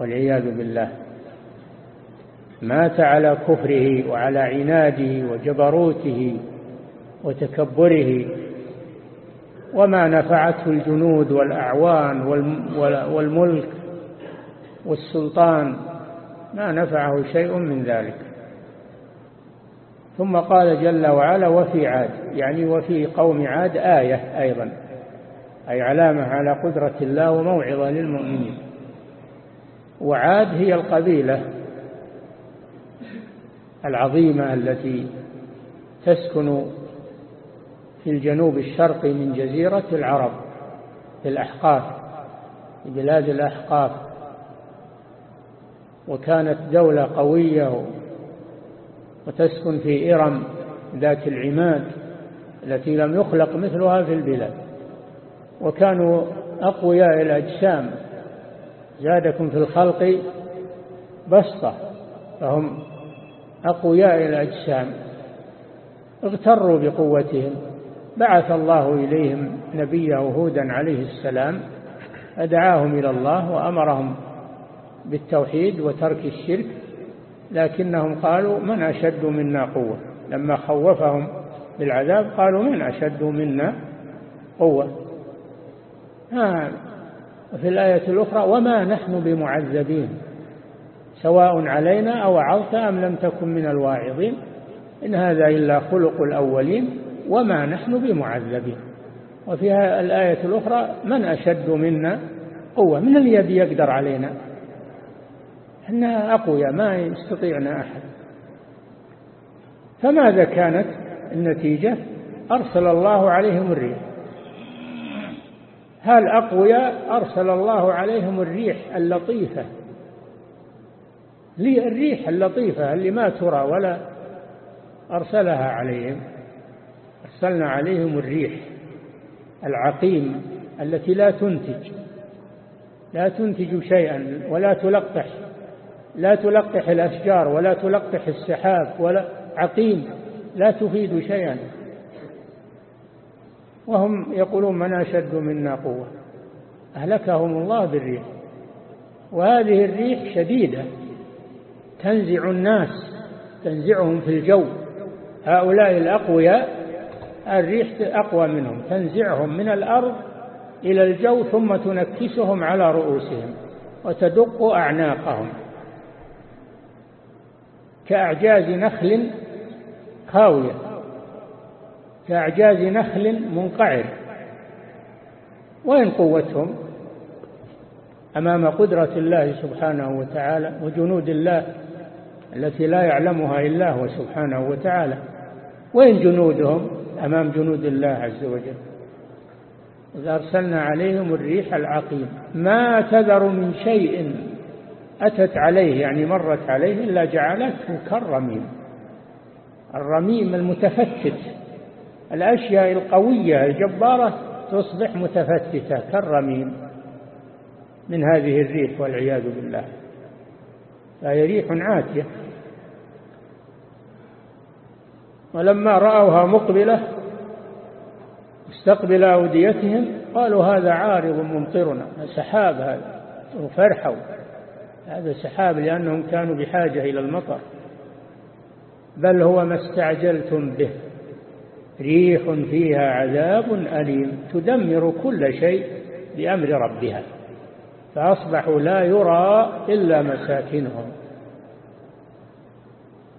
والعياذ بالله. مات على كفره وعلى عناده وجبروته وتكبره وما نفعته الجنود والأعوان والملك والسلطان. ما نفعه شيء من ذلك. ثم قال جل وعلا وفي عاد. يعني وفي قوم عاد آية أيضا. أي علامة على قدرة الله وموعظة للمؤمنين. وعاد هي القبيلة العظيمة التي تسكن في الجنوب الشرقي من جزيرة العرب في الأحقاف في بلاد الأحقاف. وكانت دولة قوية وتسكن في إرم ذات العماد التي لم يخلق مثلها في البلاد. وكانوا أقوياء الأجسام زادكم في الخلق بسطة فهم أقوياء الأجسام اغتروا بقوتهم بعث الله إليهم نبيه هودا عليه السلام فدعاهم إلى الله وأمرهم بالتوحيد وترك الشرك لكنهم قالوا من أشد منا قوة؟ لما خوفهم بالعذاب قالوا من أشد منا قوة؟ في الآية الأخرى وما نحن بمعذبين سواء علينا أو وعظت أم لم تكن من الواعظين. إن هذا إلا خلق الأولين وما نحن بمعذبين. وفيها الآية الأخرى من أشد منا قوة؟ من الذي يقدر علينا؟ إحنا أقوياء ما يستطيعنا أحد. فماذا كانت النتيجة؟ أرسل الله عليهم الريح. هل أقوياء؟ أرسل الله عليهم الريح اللطيفة. لي الريح اللطيفة اللي ما ترى ولا أرسلها عليهم. أرسلنا عليهم الريح العقيم التي لا تنتج لا تنتج شيئا ولا تلقح لا تلقح الأشجار ولا تلقح السحاب ولا عقيم لا تفيد شيئا. وهم يقولون من أشد منا قوة؟ أهلكهم الله بالريح. وهذه الريح شديدة تنزع الناس تنزعهم في الجو. هؤلاء الأقوياء الريح أقوى منهم تنزعهم من الأرض إلى الجو ثم تنكسهم على رؤوسهم وتدق أعناقهم. كأعجاز نخل خاوية. كأعجاز نخل منقعر. وين قوتهم أمام قدرة الله سبحانه وتعالى وجنود الله التي لا يعلمها إلا هو سبحانه وتعالى. وين جنودهم أمام جنود الله عز وجل. إذا أرسلنا عليهم الريح العقيم. ما تذر من شيء أتت عليه يعني مرت عليه إلا جعلته كالرميم. الرميم المتفتت. الأشياء القوية الجبارة تصبح متفتتة كالرميم من هذه الريح والعياذ بالله. فهي ريح عاتية. ولما رأوها مقبلة استقبل أوديتهم قالوا هذا عارض ممطرنا. سحاب هذا وفرحوا. هذا سحاب لأنهم كانوا بحاجة إلى المطر. بل هو ما استعجلتم به. ريح فيها عذاب أليم تدمر كل شيء بأمر ربها فأصبحوا لا يرى إلا مساكنهم.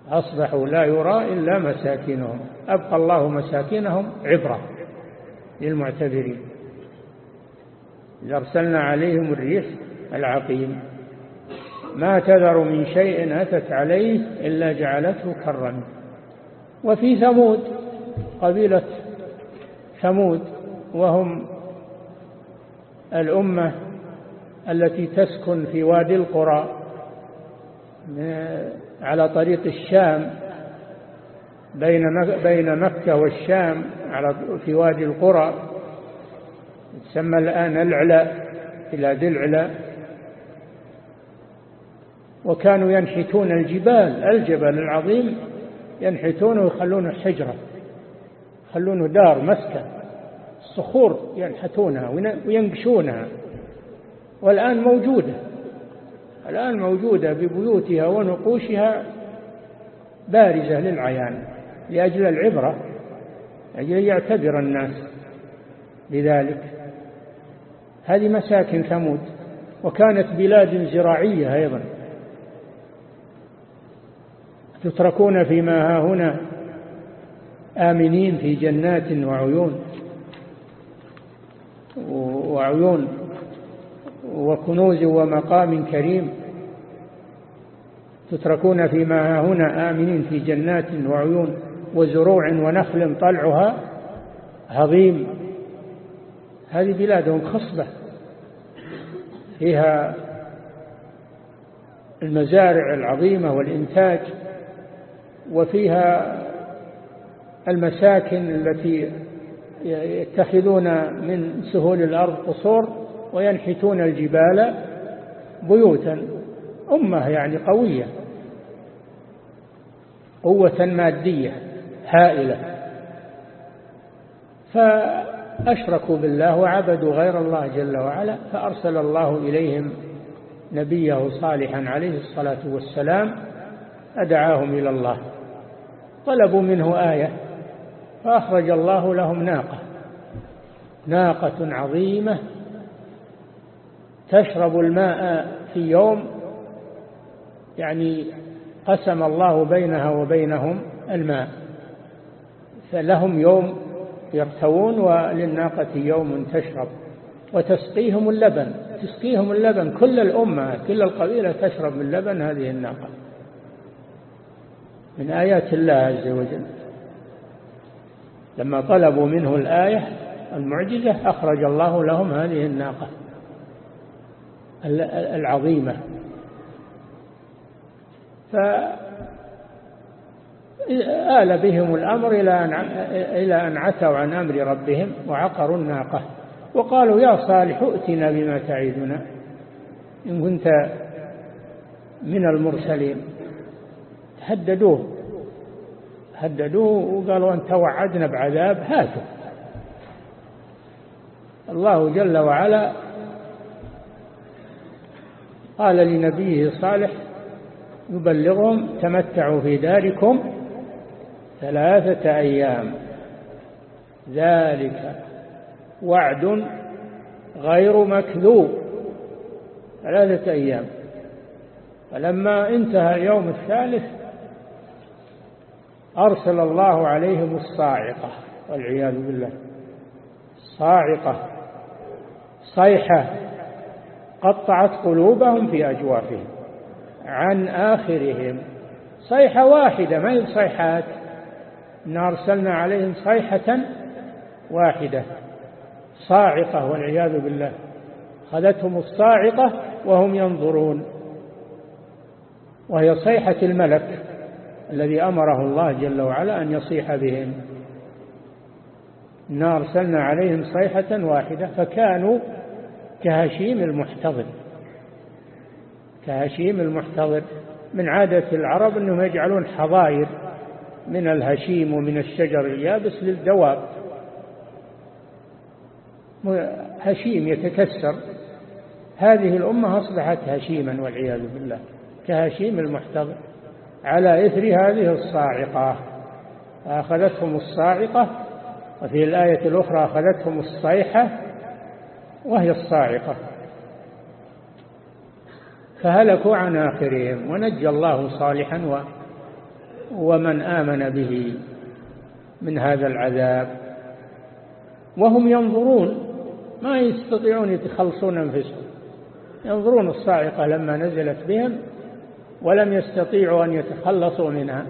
أصبحوا لا يرى إلا مساكنهم. أبقى الله مساكنهم عبرة للمعتبرين. إذا أرسلنا عليهم الريح العقيم ما تذر من شيء أتت عليه إلا جعلته كالرمي وفي ثمود قبيلة ثمود وهم الأمة التي تسكن في وادي القرى على طريق الشام بين بين مكة والشام على في وادي القرى تسمى الآن العلاء إلى ذي العلاء وكانوا ينحتون الجبال الجبل العظيم ينحتونه ويخلونه حجرة يخلونه دار مسكن الصخور ينحتونها وينقشونها. والآن موجودة الآن موجودة ببيوتها ونقوشها بارزة للعيان لأجل العبرة لأجل يعتبر الناس بذلك. هذه مساكن ثمود وكانت بلاد زراعية أيضا. تتركون فيما ها هنا. آمنين في جنات وعيون وعيون وكنوز ومقام كريم. تتركون فيما هنا آمنين في جنات وعيون وزروع ونخل طلعها عظيم هذه بلادهم خصبة. فيها المزارع العظيمة والإنتاج وفيها المساكن التي يتخذون من سهول الأرض قصور وينحتون الجبال بيوتا أمة يعني قوية قوة مادية هائلة. أشركوا بالله وعبدوا غير الله جل وعلا فأرسل الله إليهم نبيه صالحا عليه الصلاة والسلام أدعاهم إلى الله. طلبوا منه آية فأخرج الله لهم ناقة. ناقة عظيمة تشرب الماء في يوم يعني قسم الله بينها وبينهم الماء. فلهم يوم يرتوون وللناقة يوم تشرب. وتسقيهم اللبن تسقيهم اللبن. كل الأمة كل القبيلة تشرب من لبن هذه الناقة. من آيات الله عز وجل. لما طلبوا منه الآية المعجزة أخرج الله لهم هذه الناقة العظيمة. فآل بهم الأمر إلى أن, إلى أن عتوا عن أمر ربهم وعقروا الناقة وقالوا يا صالح ائتنا بما تعيدنا إن كنت من المرسلين. هددوه هددوه وقالوا أنت وعدنا بعذاب هاتوا. الله جل وعلا قال لنبيه صالح يبلغهم تمتعوا في داركم ثلاثة أيام. ذلك وعد غير مكذوب. ثلاثة أيام. فلما انتهى اليوم الثالث أرسل الله عليهم الصاعقة والعياذ بالله. صاعقة صيحة قطعت قلوبهم في أجوافهم عن آخرهم. صيحة واحدة ما هي صيحات؟ إن أرسلنا عليهم صيحة واحدة. صاعقة والعياذ بالله. خذتهم الصاعقة وهم ينظرون. وهي صيحة الملك. الذي أمره الله جل وعلا أن يصيح بهم. إنا أرسلنا عليهم صيحة واحدة فكانوا كهشيم المحتضر. كهشيم المحتضر. من عادة العرب أنهم يجعلون حظائر من الهشيم ومن الشجر اليابس للدواب. هشيم يتكسر. هذه الأمة أصبحت هشيما والعياذ بالله كهشيم المحتضر. على إثر هذه الصاعقة. أخذتهم الصاعقة وفي الآية الأخرى أخذتهم الصيحة وهي الصاعقة. فهلكوا عن آخرهم ونجى الله صالحا و ومن آمن به من هذا العذاب. وهم ينظرون ما يستطيعون يتخلصون أنفسهم. ينظرون الصاعقة لما نزلت بهم ولم يستطيعوا أن يتخلصوا منها.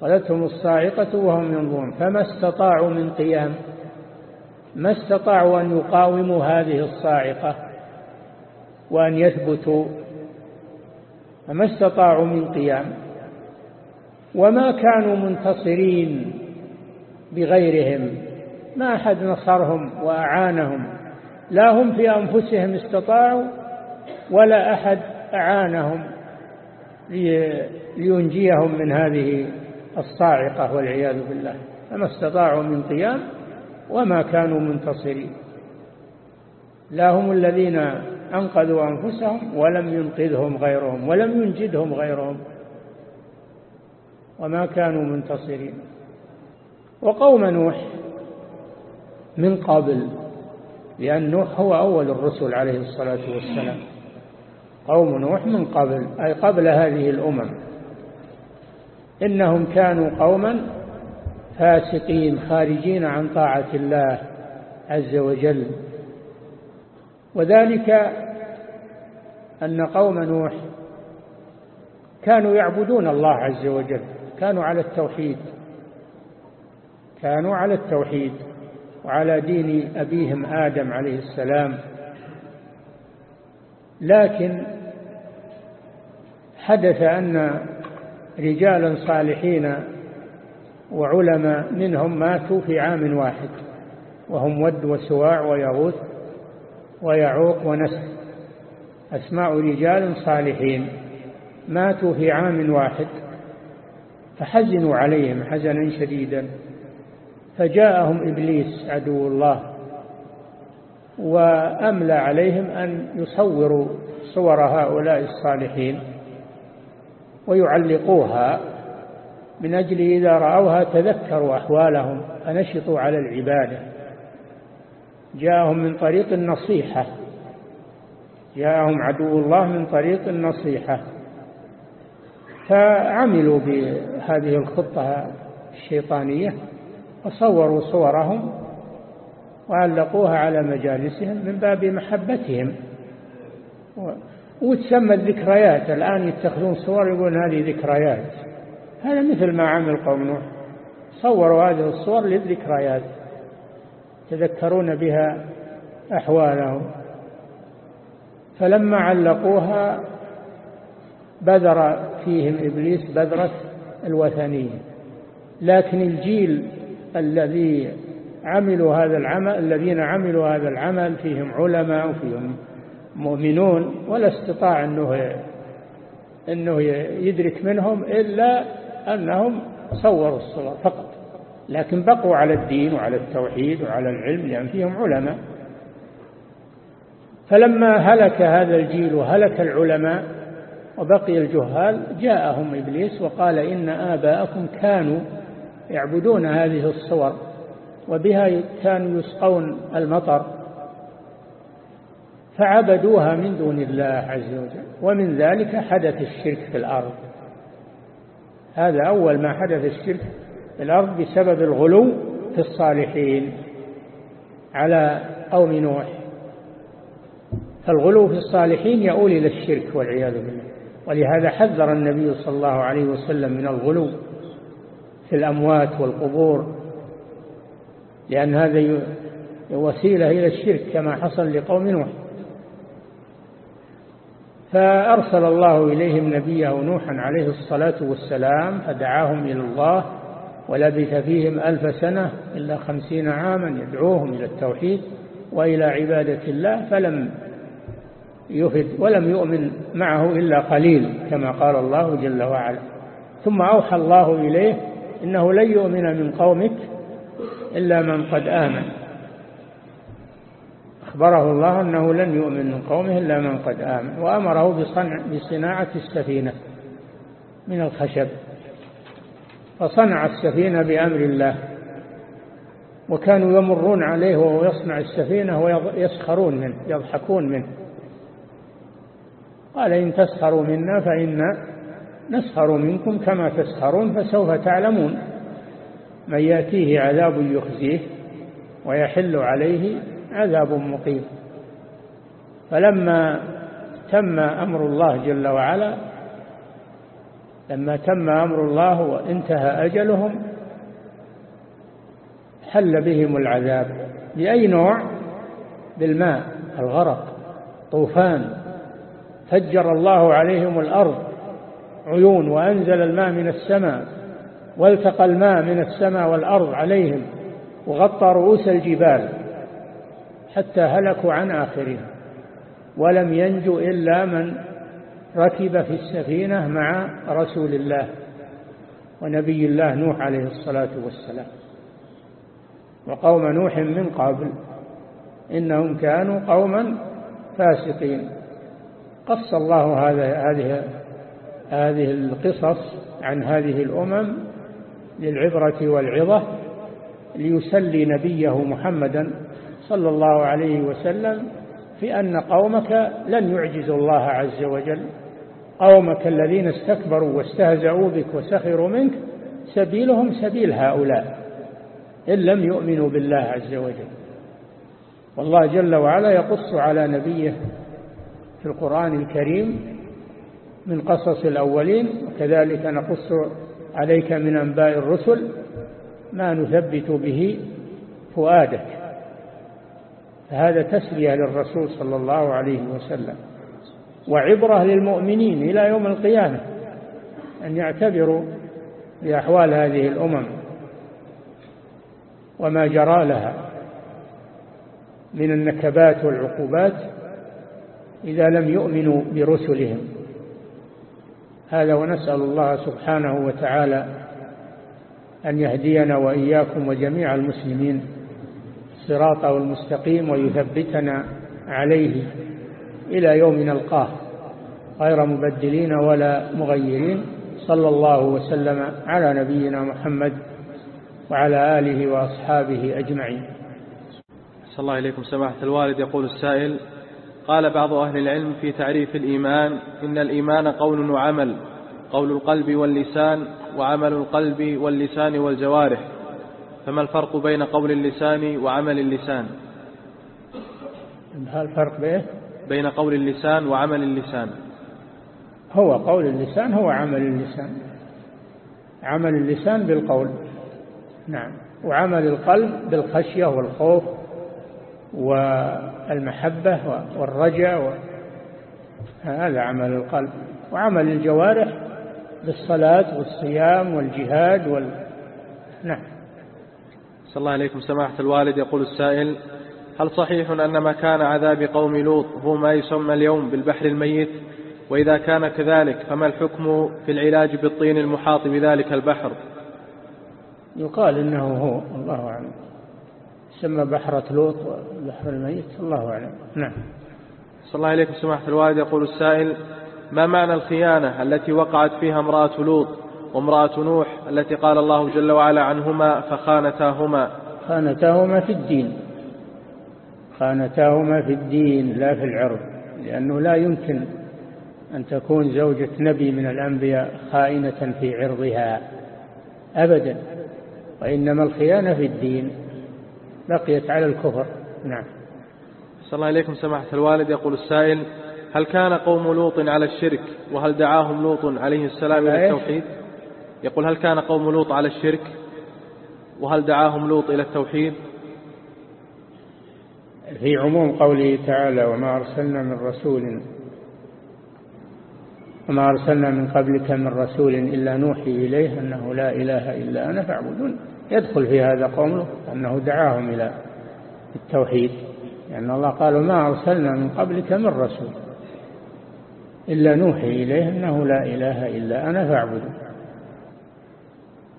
قالتهم الصاعقة وهم ينظرون فما استطاعوا من قيام؟ ما استطاعوا أن يقاوموا هذه الصاعقة وأن يثبتوا؟ فما استطاعوا من قيام؟ وما كانوا منتصرين بغيرهم؟ ما أحد نصرهم وأعانهم. لا هم في أنفسهم استطاعوا ولا أحد أعانهم. لينجيهم من هذه الصاعقة والعياذ بالله. فما استطاعوا من قيام وما كانوا منتصرين. لا هم الذين أنقذوا أنفسهم ولم ينقذهم غيرهم ولم ينجدهم غيرهم وما كانوا منتصرين. وقوم نوح من قبل لأن نوح هو أول الرسل عليه الصلاة والسلام. قوم نوح من قبل أي قبل هذه الأمم. إنهم كانوا قوما فاسقين خارجين عن طاعة الله عز وجل. وذلك أن قوم نوح كانوا يعبدون الله عز وجل كانوا على التوحيد كانوا على التوحيد وعلى دين أبيهم آدم عليه السلام. لكن حدث أن رجالا صالحين وعلماء منهم ماتوا في عام واحد وهم ود وسواع ويغوث ويعوق ونسر أسماء رجال صالحين ماتوا في عام واحد فحزنوا عليهم حزنا شديدا. فجاءهم إبليس عدو الله وأملى عليهم أن يصوروا صور هؤلاء الصالحين. ويعلقوها من أجل إذا رأوها تذكروا أحوالهم فنشطوا على العبادة. جاءهم من طريق النصيحة. جاءهم عدو الله من طريق النصيحة. فعملوا بهذه الخطة الشيطانية وصوروا صورهم وعلقوها على مجالسهم من باب محبتهم. وتسمى الذكريات. الآن يتخذون صور يقولون هذه ذكريات. هذا مثل ما عمل قوم نوح. صوروا هذه الصور للذكريات. يتذكرون بها أحوالهم. فلما علقوها بذر فيهم إبليس بذرة الوثنية. لكن الجيل الذي عملوا هذا العمل الذين عملوا هذا العمل فيهم علماء وفيهم مؤمنون ولا استطاع أنه أنه يدرك منهم إلا أنهم صوروا الصور فقط. لكن بقوا على الدين وعلى التوحيد وعلى العلم لأن فيهم علماء. فلما هلك هذا الجيل وهلك العلماء وبقي الجهال جاءهم إبليس وقال إن آباءكم كانوا يعبدون هذه الصور وبها كانوا يسقون المطر. فعبدوها من دون الله عز وجل ومن ذلك حدث الشرك في الأرض. هذا أول ما حدث الشرك في الأرض بسبب الغلو في الصالحين على قوم نوح. فالغلو في الصالحين يؤول إلى الشرك والعياذ بالله. ولهذا حذر النبي صلى الله عليه وسلم من الغلو في الأموات والقبور لأن هذا وسيلة إلى الشرك كما حصل لقوم نوح. فأرسل الله إليهم نبيه نوحا عليه الصلاة والسلام فدعاهم إلى الله ولبث فيهم ألف سنة إلا خمسين عاما يدعوهم إلى التوحيد وإلى عبادة الله فلم يفد ولم يؤمن معه إلا قليل كما قال الله جل وعلا. ثم أوحى الله إليه إنه لن يؤمن من قومك إلا من قد آمن. أخبره الله أنه لن يؤمن من قومه إلا من قد آمن وأمره بصنع بصناعة السفينة من الخشب فصنع السفينة بأمر الله وكانوا يمرون عليه وهو يصنع السفينة ويسخرون منه يضحكون منه. قال إن تسخروا منا فإنا نسخر منكم كما تسخرون فسوف تعلمون. من يأتيه عذاب يخزيه ويحل عليه عذاب مقيم. فلما تم أمر الله جل وعلا لما تم أمر الله وانتهى أجلهم حل بهم العذاب بأي نوع؟ بالماء الغرق طوفان فجر الله عليهم الأرض عيون وأنزل الماء من السماء والتقى الماء من السماء والأرض عليهم وغطى رؤوس الجبال. حتى هلكوا عن آخرهم ولم ينجو إلا من ركب في السفينة مع رسول الله ونبي الله نوح عليه الصلاة والسلام وقوم نوح من قبل. إنهم كانوا قوما فاسقين. قص الله هذا هذه هذه القصص عن هذه الأمم للعبرة والعظة ليسلي نبيه محمدا صلى الله عليه وسلم في أن قومك لن يعجزوا الله عز وجل. قومك الذين استكبروا واستهزأوا بك وسخروا منك سبيلهم سبيل هؤلاء إن لم يؤمنوا بالله عز وجل. والله جل وعلا يقص على نبيه في القرآن الكريم من قصص الأولين وكذلك نقص عليك من أنباء الرسل ما نثبت به فؤادك. فهذا تسلية للرسول صلى الله عليه وسلم وعبرة للمؤمنين إلى يوم القيامة أن يعتبروا بأحوال هذه الأمم وما جرى لها من النكبات والعقوبات إذا لم يؤمنوا برسلهم. هذا ونسأل الله سبحانه وتعالى أن يهدينا وإياكم وجميع المسلمين صراطه المستقيم ويثبتنا عليه إلى يوم نلقاه. غير مبدلين ولا مغيرين. صلى الله وسلم على نبينا محمد وعلى آله وأصحابه أجمعين. صلى الله إليكم سماحة الوالد. يقول السائل قال بعض أهل العلم في تعريف الإيمان إن الإيمان قول وعمل قول القلب واللسان وعمل القلب واللسان والجوارح. فما الفرق بين قول اللسان وعمل اللسان؟ هل الفرق بين بين قول اللسان وعمل اللسان. هو قول اللسان هو عمل اللسان. عمل اللسان بالقول. نعم. وعمل القلب بالخشية والخوف والمحبة والرجاء هذا عمل القلب. وعمل الجوارح بالصلاة والصيام والجهاد وال... نعم. صلى الله عليكم. سماحة الوالد يقول السائل هل صحيح أن مكان عذاب قوم لوط هو ما يسمى اليوم بالبحر الميت؟ وإذا كان كذلك فما الحكم في العلاج بالطين المحاط بذلك البحر؟ يقال إنه هو الله أعلم. سمى بحرة لوط وبحر الميت الله أعلم. نعم. صلى الله عليكم. سماحة الوالد يقول السائل ما معنى الخيانة التي وقعت فيها امرأة لوط؟ وامرأة نوح التي قال الله جل وعلا عنهما فخانتاهما. خانتاهما في الدين. خانتاهما في الدين لا في العرض لأنه لا يمكن أن تكون زوجة نبي من الأنبياء خائنة في عرضها أبدا وإنما الخيانة في الدين بقيت على الكفر. نعم. صلى الله عليكم سماحة الوالد. يقول السائل هل كان قوم لوط على الشرك؟ وهل دعاهم لوط عليه السلام إلى التوحيد؟ يقول هل كان قوم لوط على الشرك؟ وهل دعاهم لوط إلى التوحيد؟ في عموم قوله تعالى وما أرسلنا من رسول وما أرسلنا من قبلك من رسول إلا نوحي إليه أنه لا إله إلا أنا فاعبدون. يدخل في هذا قوم أنه دعاهم إلى التوحيد لأن الله قال ما أرسلنا من قبلك من رسول إلا نوحي إليه أنه لا إله إلا أنا فاعبدوا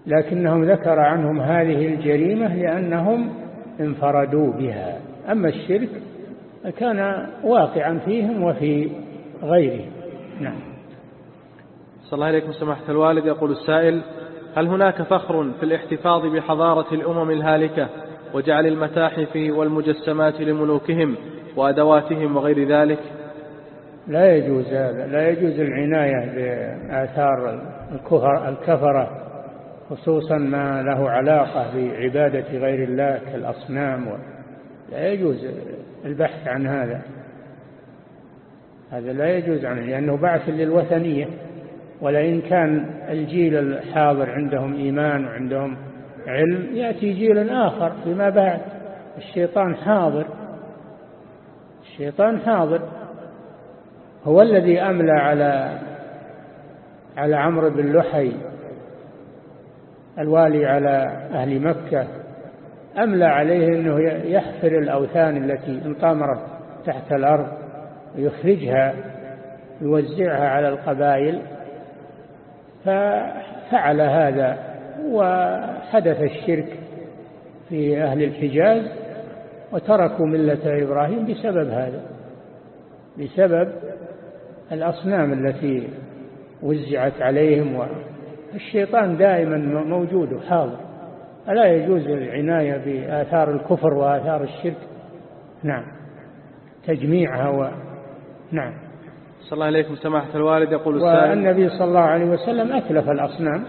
لكنهم ذكر عنهم هذه الجريمة لأنهم انفردوا بها. أما الشرك كان واقعا فيهم وفي غيرهم. نعم. صلى الله عليكم سماحة الوالد. يقول السائل هل هناك فخر في الاحتفاظ بحضارة الأمم الهالكة وجعل المتاحف والمجسمات لملوكهم وأدواتهم وغير ذلك؟ لا يجوز هذا. لا يجوز العناية بآثار الكفر الكفرة خصوصا ما له علاقة بعبادة غير الله كالأصنام لا يجوز البحث عن هذا. هذا لا يجوز عنه لأنه بعث للوثنية ولئن كان الجيل الحاضر عندهم إيمان وعندهم علم يأتي جيل آخر فيما بعد. الشيطان حاضر الشيطان حاضر. هو الذي أملى على على عمرو بن لحي الوالي على أهل مكة أملى عليه أنه يحفر الأوثان التي انطمرت تحت الأرض ويخرجها يوزعها على القبائل؟ ففعل هذا وحدث الشرك في أهل الحجاز وتركوا ملة إبراهيم بسبب هذا بسبب الأصنام التي وزعت عليهم والشيطان دائما موجود وحاضر. ألا يجوز العناية بآثار الكفر وآثار الشرك؟ نعم. تجميعها و... نعم. صلى الله عليكم سماحة الوالد يقول والنبي صلى الله عليه وسلم أتلف الأصنام.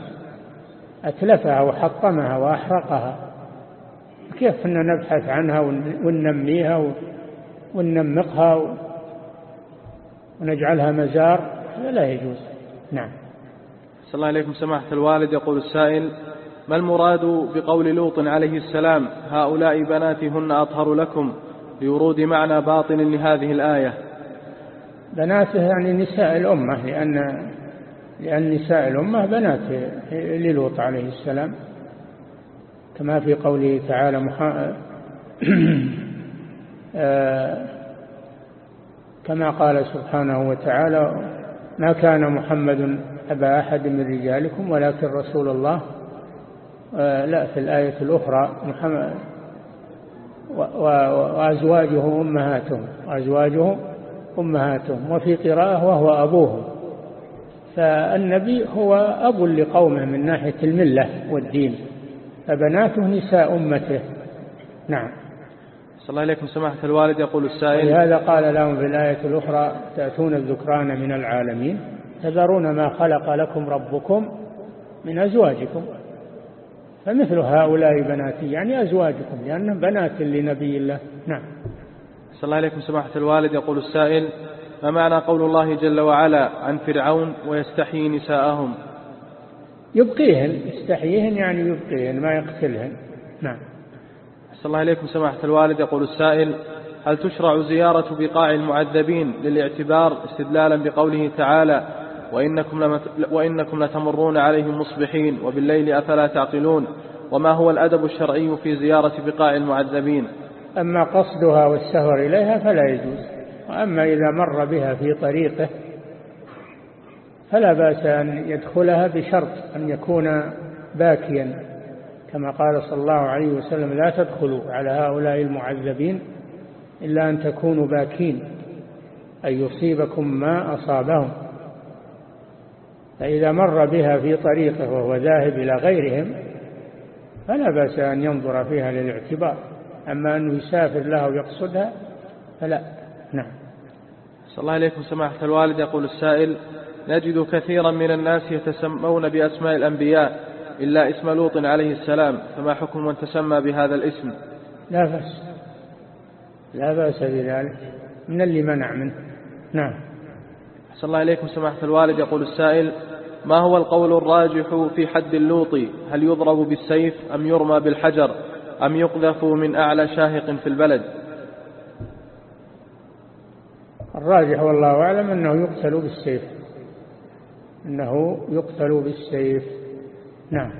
أتلفها وحطمها وأحرقها. كيف أن نبحث عنها وننميها وننمقها ونجعلها مزار؟ لا يجوز. نعم. صلى الله عليكم. سماحة الوالد يقول السائل ما المراد بقول لوط عليه السلام هؤلاء بناتي هن أطهر لكم لورود معنى باطن لهذه الآية بناته يعني نساء الأمة لأن لأن نساء الأمة بنات للوط عليه السلام. كما في قوله تعالى محا... آه، كما قال سبحانه وتعالى ما كان محمد أبا أحد من رجالكم ولكن رسول الله آه، لا في الآية الأخرى محمد وأزواجه أمهاتهم وأزواجه أمهاتهم وفي قراءة وهو أبوهم فالنبي هو أب لقومه من ناحية الملة والدين فبناته نساء أمته. نعم. صلى الله عليكم سماحة الوالد يقول السائل لهذا قال لهم في الآية الأخرى تأتون الذكران من العالمين. تذرون ما خلق لكم ربكم من أزواجكم. فمثل هؤلاء بناتي يعني أزواجكم لأنهم بنات لنبي الله. نعم. صلى الله عليكم سماحة الوالد. يقول السائل ما معنى قول الله جل وعلا عن فرعون ويستحيي نساءهم؟ يبقيهن يستحييهن يعني يبقيهن ما يقتلهن. نعم. صلى الله عليكم سماحة الوالد. يقول السائل هل تشرع زيارة بقاع المعذبين للاعتبار استدلالا بقوله تعالى وإنكم, وإنكم لتمرون عليهم مصبحين وبالليل أفلا تعقلون وما هو الأدب الشرعي في زيارة بقاع المعذبين أما قصدها والسهر إليها فلا يجوز. وأما إذا مر بها في طريقه فلا بأس أن يدخلها بشرط أن يكون باكيا. كما قال صلى الله عليه وسلم لا تدخلوا على هؤلاء المعذبين إلا أن تكونوا باكين أن يصيبكم ما أصابهم. فإذا مر بها في طريقه وهو ذاهب إلى غيرهم فلا بأس أن ينظر فيها للاعتبار. أما أنه يسافر لها ويقصدها فلا. نعم. صلى الله عليكم سماحة الوالد. يقول السائل نجد كثيرا من الناس يتسمون بأسماء الأنبياء إلا اسم لوط عليه السلام. فما حكم من تسمى بهذا الاسم؟ لا بأس. لا بأس بذلك. من اللي منع منه؟ نعم. صلى الله عليكم سماحة الوالد. يقول السائل ما هو القول الراجح في حد اللوطي هل يضرب بالسيف أم يرمى بالحجر؟ أم يقذف من أعلى شاهق في البلد? الراجح والله أعلم أنه يقتل بالسيف. أنه يقتل بالسيف. نعم.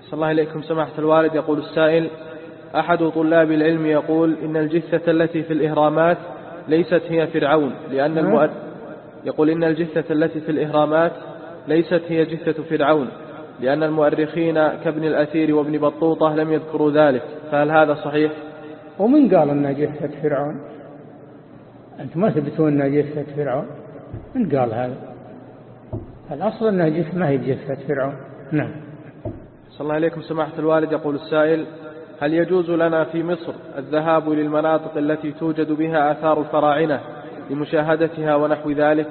صلى الله عليكم سماحة الوالد. يقول السائل أحد طلاب العلم يقول إن الجثة التي في الإهرامات ليست هي فرعون لأن نعم. المؤد يقول إن الجثة التي في الإهرامات ليست هي جثة فرعون لأن المؤرخين كابن الأثير وابن بطوطة لم يذكروا ذلك فهل هذا صحيح؟ ومن قال أنها جثة فرعون؟ أنت ما تثبتون أنها جثة فرعون؟ من قال هذا؟ الأصل أنها جثة ما هي جثة فرعون؟ نعم. صلى الله عليكم سماحة الوالد يقول السائل هل يجوز لنا في مصر الذهاب للمناطق التي توجد بها آثار الفراعنة لمشاهدتها ونحو ذلك؟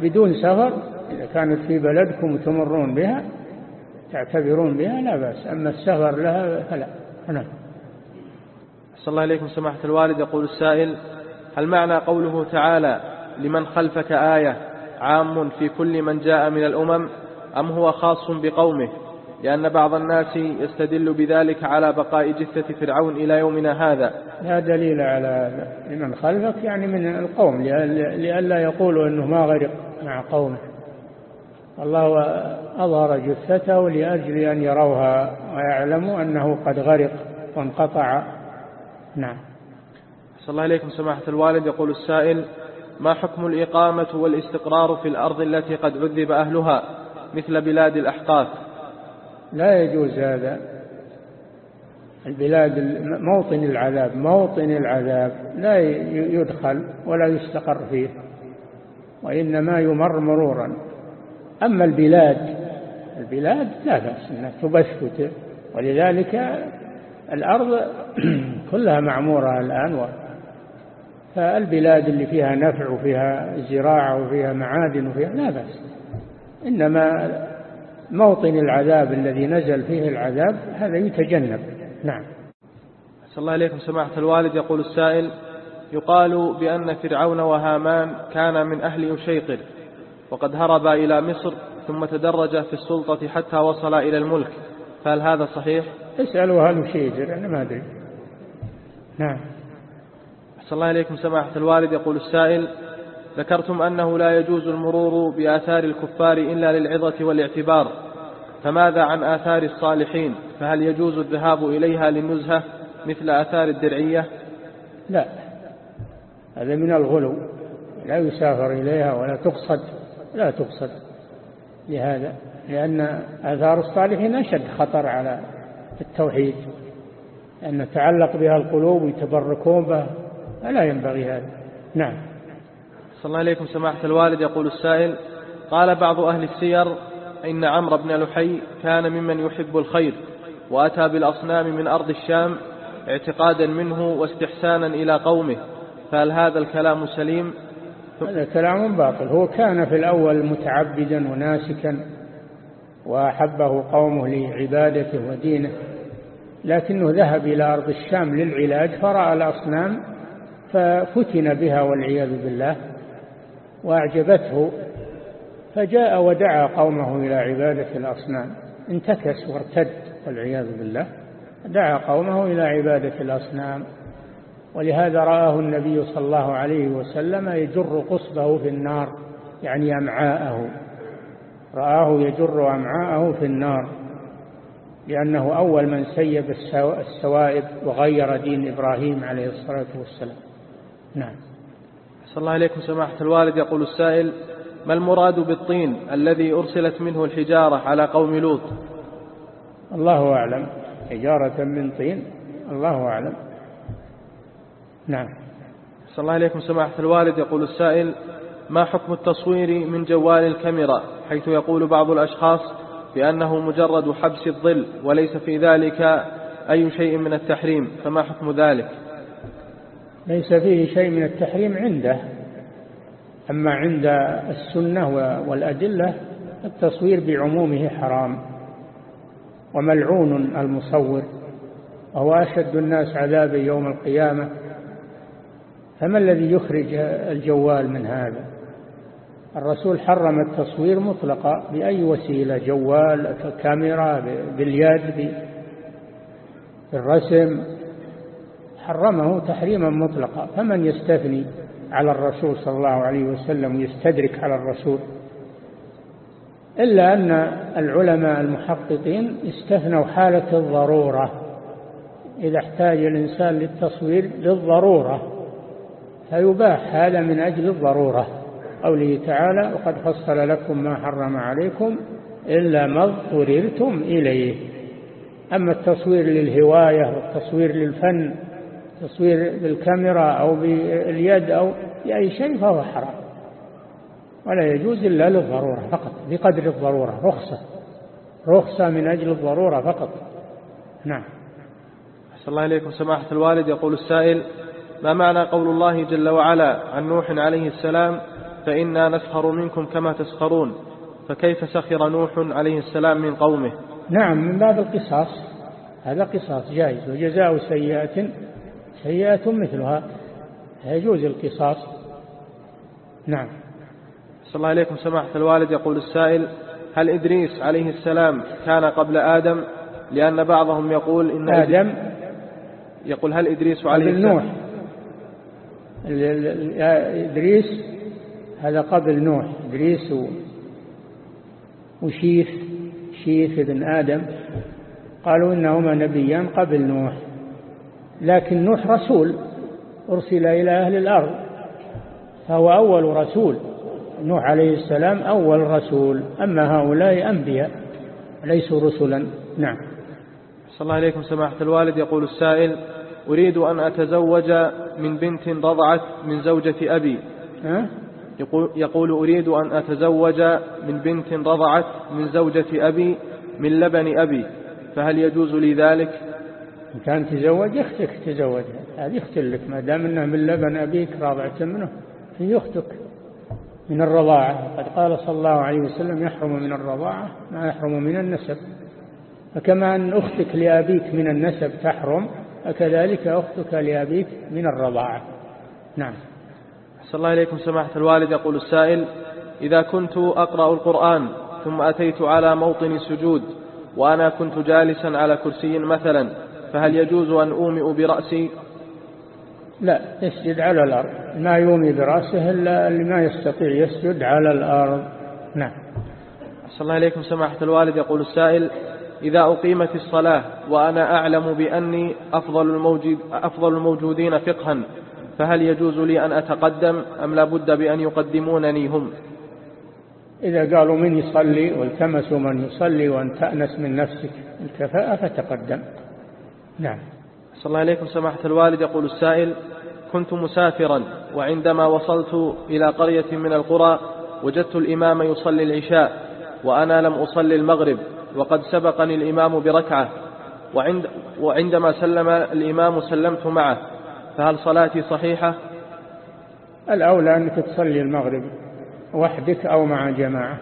بدون سفر إذا كانت في بلدكم وتمرون بها تعتبرون بها لا بأس. أما السفر لها فلا. نعم. صلى الله عليكم سماحة الوالد. يقول السائل هل معنى قوله تعالى لمن خلفك آية عام في كل من جاء من الأمم أم هو خاص بقومه؟ لأن بعض الناس يستدل بذلك على بقاء جثة فرعون إلى يومنا هذا. لا دليل على لمن خلفك يعني من القوم لئلا يقولوا أنه ما غرق مع قومه. الله أظهر جثته لأجل أن يروها ويعلموا أنه قد غرق وانقطع. نعم. صلى الله عليكم سماحة الوالد. يقول السائل ما حكم الإقامة والإستقرار في الأرض التي قد عذب أهلها مثل بلاد الأحقاف؟ لا يجوز هذا. البلاد موطن العذاب موطن العذاب لا يدخل ولا يستقر فيه وإنما يمر مرورا. أما البلاد البلاد لا بأس أنها تبث ولذلك الأرض كلها معمورة الآن فالبلاد اللي فيها نفع وفيها زراعة وفيها معادن وفيها لا بأس. إنما موطن العذاب الذي نزل فيه العذاب هذا يتجنب. نعم. صلى الله عليكم سماحة الوالد. يقول السائل يقال بأن فرعون وهامان كان من أهل أشيقر وقد هرب إلى مصر ثم تدرج في السلطة حتى وصل إلى الملك. فهل هذا صحيح؟ اسألوا هل أشيقر أنا ما أدري. نعم. صلى الله عليكم سماحة الوالد. يقول السائل ذكرتم أنه لا يجوز المرور بآثار الكفار إلا للعظة والاعتبار. فماذا عن آثار الصالحين؟ فهل يجوز الذهاب إليها للنزهة مثل آثار الدرعية؟ لا. هذا من الغلو. لا يسافر إليها ولا تقصد. لا تقصد لهذا لأن آثار الصالحين أشد خطر على التوحيد. أن تعلق بها القلوب ويتبركون بها. فلا ينبغي هذا. نعم. صلى الله عليكم سماحة الوالد. يقول السائل قال بعض أهل السير إن عمرو بن لحي كان ممن يحب الخير وأتى بالأصنام من أرض الشام اعتقادا منه واستحسانا إلى قومه. فهل هذا الكلام سليم؟ هذا كلام باطل. هو كان في الأول متعبدا وناسكا وأحبه قومه لعبادته ودينه لكنه ذهب إلى أرض الشام للعلاج فرأى الأصنام ففتن بها والعياذ بالله. وأعجبته فجاء ودعا قومه إلى عبادة الأصنام. انتكس وارتد والعياذ بالله. دعا قومه إلى عبادة الأصنام. ولهذا رآه النبي صلى الله عليه وسلم يجر قصبه في النار يعني أمعاءه. رآه يجر أمعاءه في النار لأنه أول من سيب السوائب وغير دين إبراهيم عليه الصلاة والسلام. نعم. صلى الله عليكم سماحة الوالد. يقول السائل ما المراد بالطين الذي أرسلت منه الحجارة على قوم لوط؟ الله أعلم. حجارة من طين. الله أعلم. نعم. صلى الله عليكم سماحة الوالد. يقول السائل ما حكم التصوير من جوال الكاميرا؟ حيث يقول بعض الأشخاص بأنه مجرد حبس الظل وليس في ذلك أي شيء من التحريم. فما حكم ذلك؟ ليس فيه شيء من التحريم عنده. أما عند السنة والأدلة التصوير بعمومه حرام. وملعون المصور. وهو أشد الناس عذابا يوم القيامة. فما الذي يخرج الجوال من هذا؟ الرسول حرم التصوير مطلقا بأي وسيلة؟ جوال كاميرا باليد بالرسم. حرمه تحريما مطلقا فمن يستثني على الرسول صلى الله عليه وسلم ويستدرك على الرسول؟ إلا أن العلماء المحققين استثنوا حالة الضرورة إذا احتاج الإنسان للتصوير للضرورة فيباح هذا من أجل الضرورة. قوله تعالى وقد فصل لكم ما حرم عليكم إلا ما اضطررتم إليه. أما التصوير للهواية والتصوير للفن تصوير بالكاميرا أو باليد أو بأي شيء فهو حرام. ولا يجوز إلا للضرورة فقط بقدر الضرورة رخصة. رخصة من أجل الضرورة فقط. نعم. أحسن الله إليكم. سماحة الوالد يقول السائل ما معنى قول الله جل وعلا عن نوح عليه السلام فإنا نسخر منكم كما تسخرون فكيف سخر نوح عليه السلام من قومه؟ نعم من باب القصاص. هذا قصاص جائز وجزاء سيئة سيئة مثلها. يجوز القصاص. نعم. صلى الله عليكم سماحة الوالد. يقول السائل هل إدريس عليه السلام كان قبل آدم؟ لأن بعضهم يقول إن آدم. يقول هل إدريس عليه السلام نوح. إدريس هذا قبل نوح. إدريس وشيث شيث ابن آدم. قالوا إنهما نبيان قبل نوح. لكن نوح رسول أرسل إلى أهل الأرض فهو أول رسول. نوح عليه السلام أول رسول أما هؤلاء أنبياء ليسوا رسلا. نعم. صلى الله عليكم سماحة الوالد. يقول السائل أريد أن أتزوج من بنت رضعت من زوجة أبي. ها؟ يقول, يقول أريد أن أتزوج من بنت رضعت من زوجة أبي من لبن أبي. فهل يجوز لي ذلك؟ إن كان تزوج أختك تزوجها هذه أخت لك ما دام أنها من لبن أبيك راضعة منه هي أختك من الرضاعة. قد قال صلى الله عليه وسلم يحرم من الرضاعة ما يحرم من النسب. فكما أن أختك لأبيك من النسب تحرم فكذلك أختك لأبيك من الرضاعة. نعم. صلى الله عليكم سماحة الوالد. يقول السائل إذا كنت أقرأ القرآن ثم أتيت على موطن سجود وأنا كنت جالسا على كرسي مثلا فهل يجوز أن أومئ برأسي؟ لا يسجد على الأرض. ما يومي برأسه إلا اللي ما يستطيع يسجد على الأرض. نعم. صلى الله عليكم سماحة الوالد يقول السائل إذا أقيمت الصلاة وأنا أعلم بأني أفضل, الموجود أفضل الموجودين فقها فهل يجوز لي أن أتقدم أم لا بد بأن يقدمونني هم؟ إذا قالوا من يصلي والتمسوا من يصلي وأن تأنس من نفسك الكفاءة فتقدم. نعم. صلى الله عليكم سماحة الوالد. يقول السائل كنت مسافرا وعندما وصلت إلى قرية من القرى وجدت الإمام يصلي العشاء وأنا لم أصلي المغرب وقد سبقني الإمام بركعة وعند وعندما سلم الإمام سلمت معه. فهل صلاتي صحيحة؟ الأولى أنك تصلي المغرب وحدك أو مع جماعة.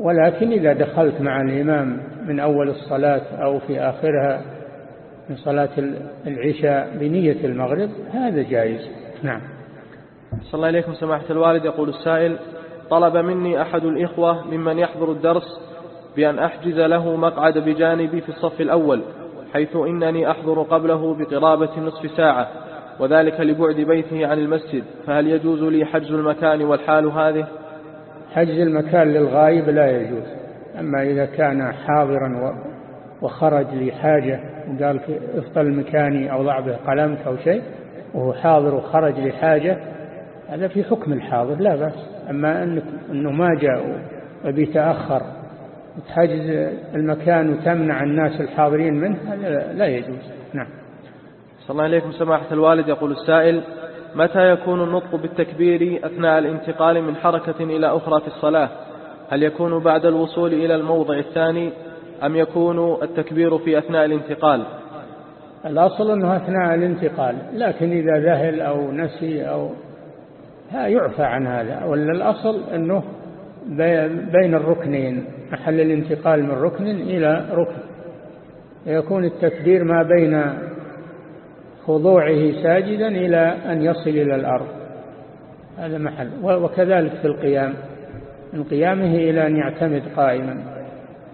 ولكن إذا دخلت مع الإمام من أول الصلاة أو في آخرها من صلاة العشاء بنية المغرب هذا جائز. نعم. صلى الله عليكم سماحة الوالد. يقول السائل طلب مني أحد الإخوة ممن يحضر الدرس بأن أحجز له مقعد بجانبي في الصف الأول حيث إنني أحضر قبله بقرابة نصف ساعة وذلك لبعد بيته عن المسجد فهل يجوز لي حجز المكان والحال هذه؟ حجز المكان للغايب لا يجوز. أما إذا كان حاضرا وخرج لحاجة وقال افضل مكاني أو ضع به قلمك أو شيء وهو حاضر وخرج لحاجة هذا في حكم الحاضر لا بأس. أما أنه ما جاء وبيتأخر وتحجز المكان وتمنع الناس الحاضرين منه هذا لا يجوز. نعم. صلى الله عليكم. سماحة الوالد يقول السائل متى يكون النطق بالتكبير أثناء الانتقال من حركة إلى أخرى في الصلاة؟ هل يكون بعد الوصول إلى الموضع الثاني أم يكون التكبير في أثناء الانتقال؟ الأصل أنه أثناء الانتقال لكن إذا ذهل أو نسي أو يعفى عن هذا. ولا الأصل أنه بين الركنين محل الانتقال من ركن إلى ركن. يكون التكبير ما بين خضوعه ساجدا إلى أن يصل إلى الأرض. هذا محل. وكذلك في القيام. من قيامه إلى أن يعتمد قائما.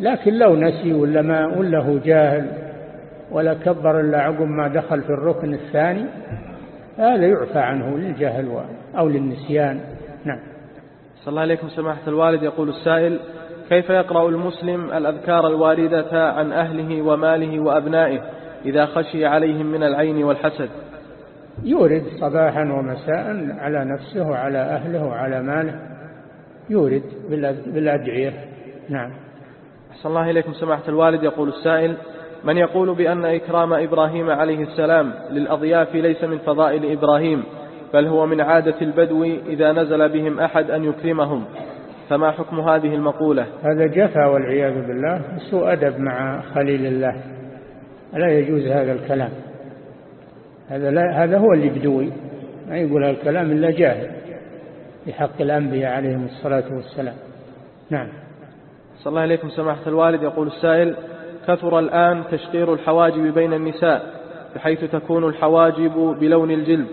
لكن لو نسي ولا ما ولا هو جاهل ولا كبر إلا عقب ما دخل في الركن الثاني هذا يعفى عنه للجهل أو للنسيان. نعم. صلى الله عليكم سماحة الوالد. يقول السائل كيف يقرأ المسلم الأذكار الواردة عن أهله وماله وأبنائه؟ إذا خشي عليهم من العين والحسد. يورد صباحا ومساء على نفسه وعلى أهله وعلى ماله. يورد بالأدعية. نعم. أحسن الله إليكم سماحة الوالد. يقول السائل من يقول بأن إكرام إبراهيم عليه السلام للأضياف ليس من فضائل إبراهيم بل هو من عادة البدو إذا نزل بهم أحد أن يكرمهم؟ فما حكم هذه المقولة؟ هذا جفا والعياذ بالله. سوء أدب مع خليل الله. لا يجوز هذا الكلام. هذا, لا هذا هو اللي بدوي ما يقول هالكلام إلا جاهل في حق الأنبياء عليهم الصلاة والسلام. نعم. صلى الله عليكم سماحة الوالد. يقول السائل كثر الآن تشقير الحواجب بين النساء بحيث تكون الحواجب بلون الجلد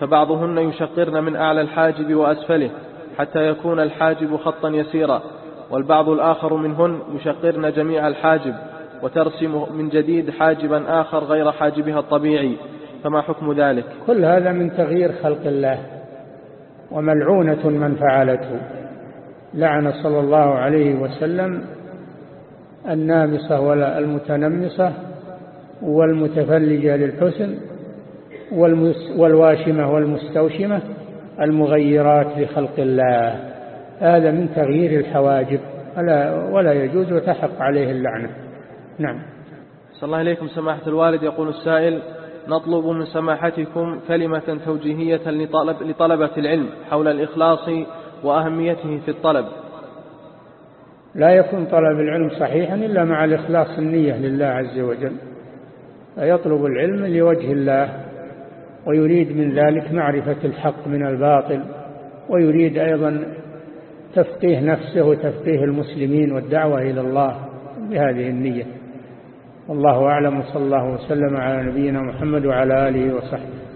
فبعضهن يشقرن من أعلى الحاجب وأسفله حتى يكون الحاجب خطا يسيرا والبعض الآخر منهن يشقرن جميع الحاجب. وترسم من جديد حاجبا آخر غير حاجبها الطبيعي. فما حكم ذلك؟ كل هذا من تغيير خلق الله وملعونة من فعلته. لعن صلى الله عليه وسلم النامصة ولا المتنمصة والمتفلجة للحسن والواشمة والمستوشمة المغيرات لخلق الله. هذا من تغيير الحواجب. ولا, ولا يجوز وتحق عليه اللعنة. نعم. صلى الله عليكم سماحة الوالد يقول السائل نطلب من سماحتكم كلمة توجيهية لطلب لطلبة العلم حول الإخلاص وأهميته في الطلب. لا يكون طلب العلم صحيحا إلا مع الإخلاص النية لله عز وجل. فيطلب العلم لوجه الله ويريد من ذلك معرفة الحق من الباطل ويريد أيضا تفقيه نفسه وتفقيه المسلمين والدعوة إلى الله بهذه النية. والله أعلم وصلى الله وسلم على نبينا محمد وعلى آله وصحبه.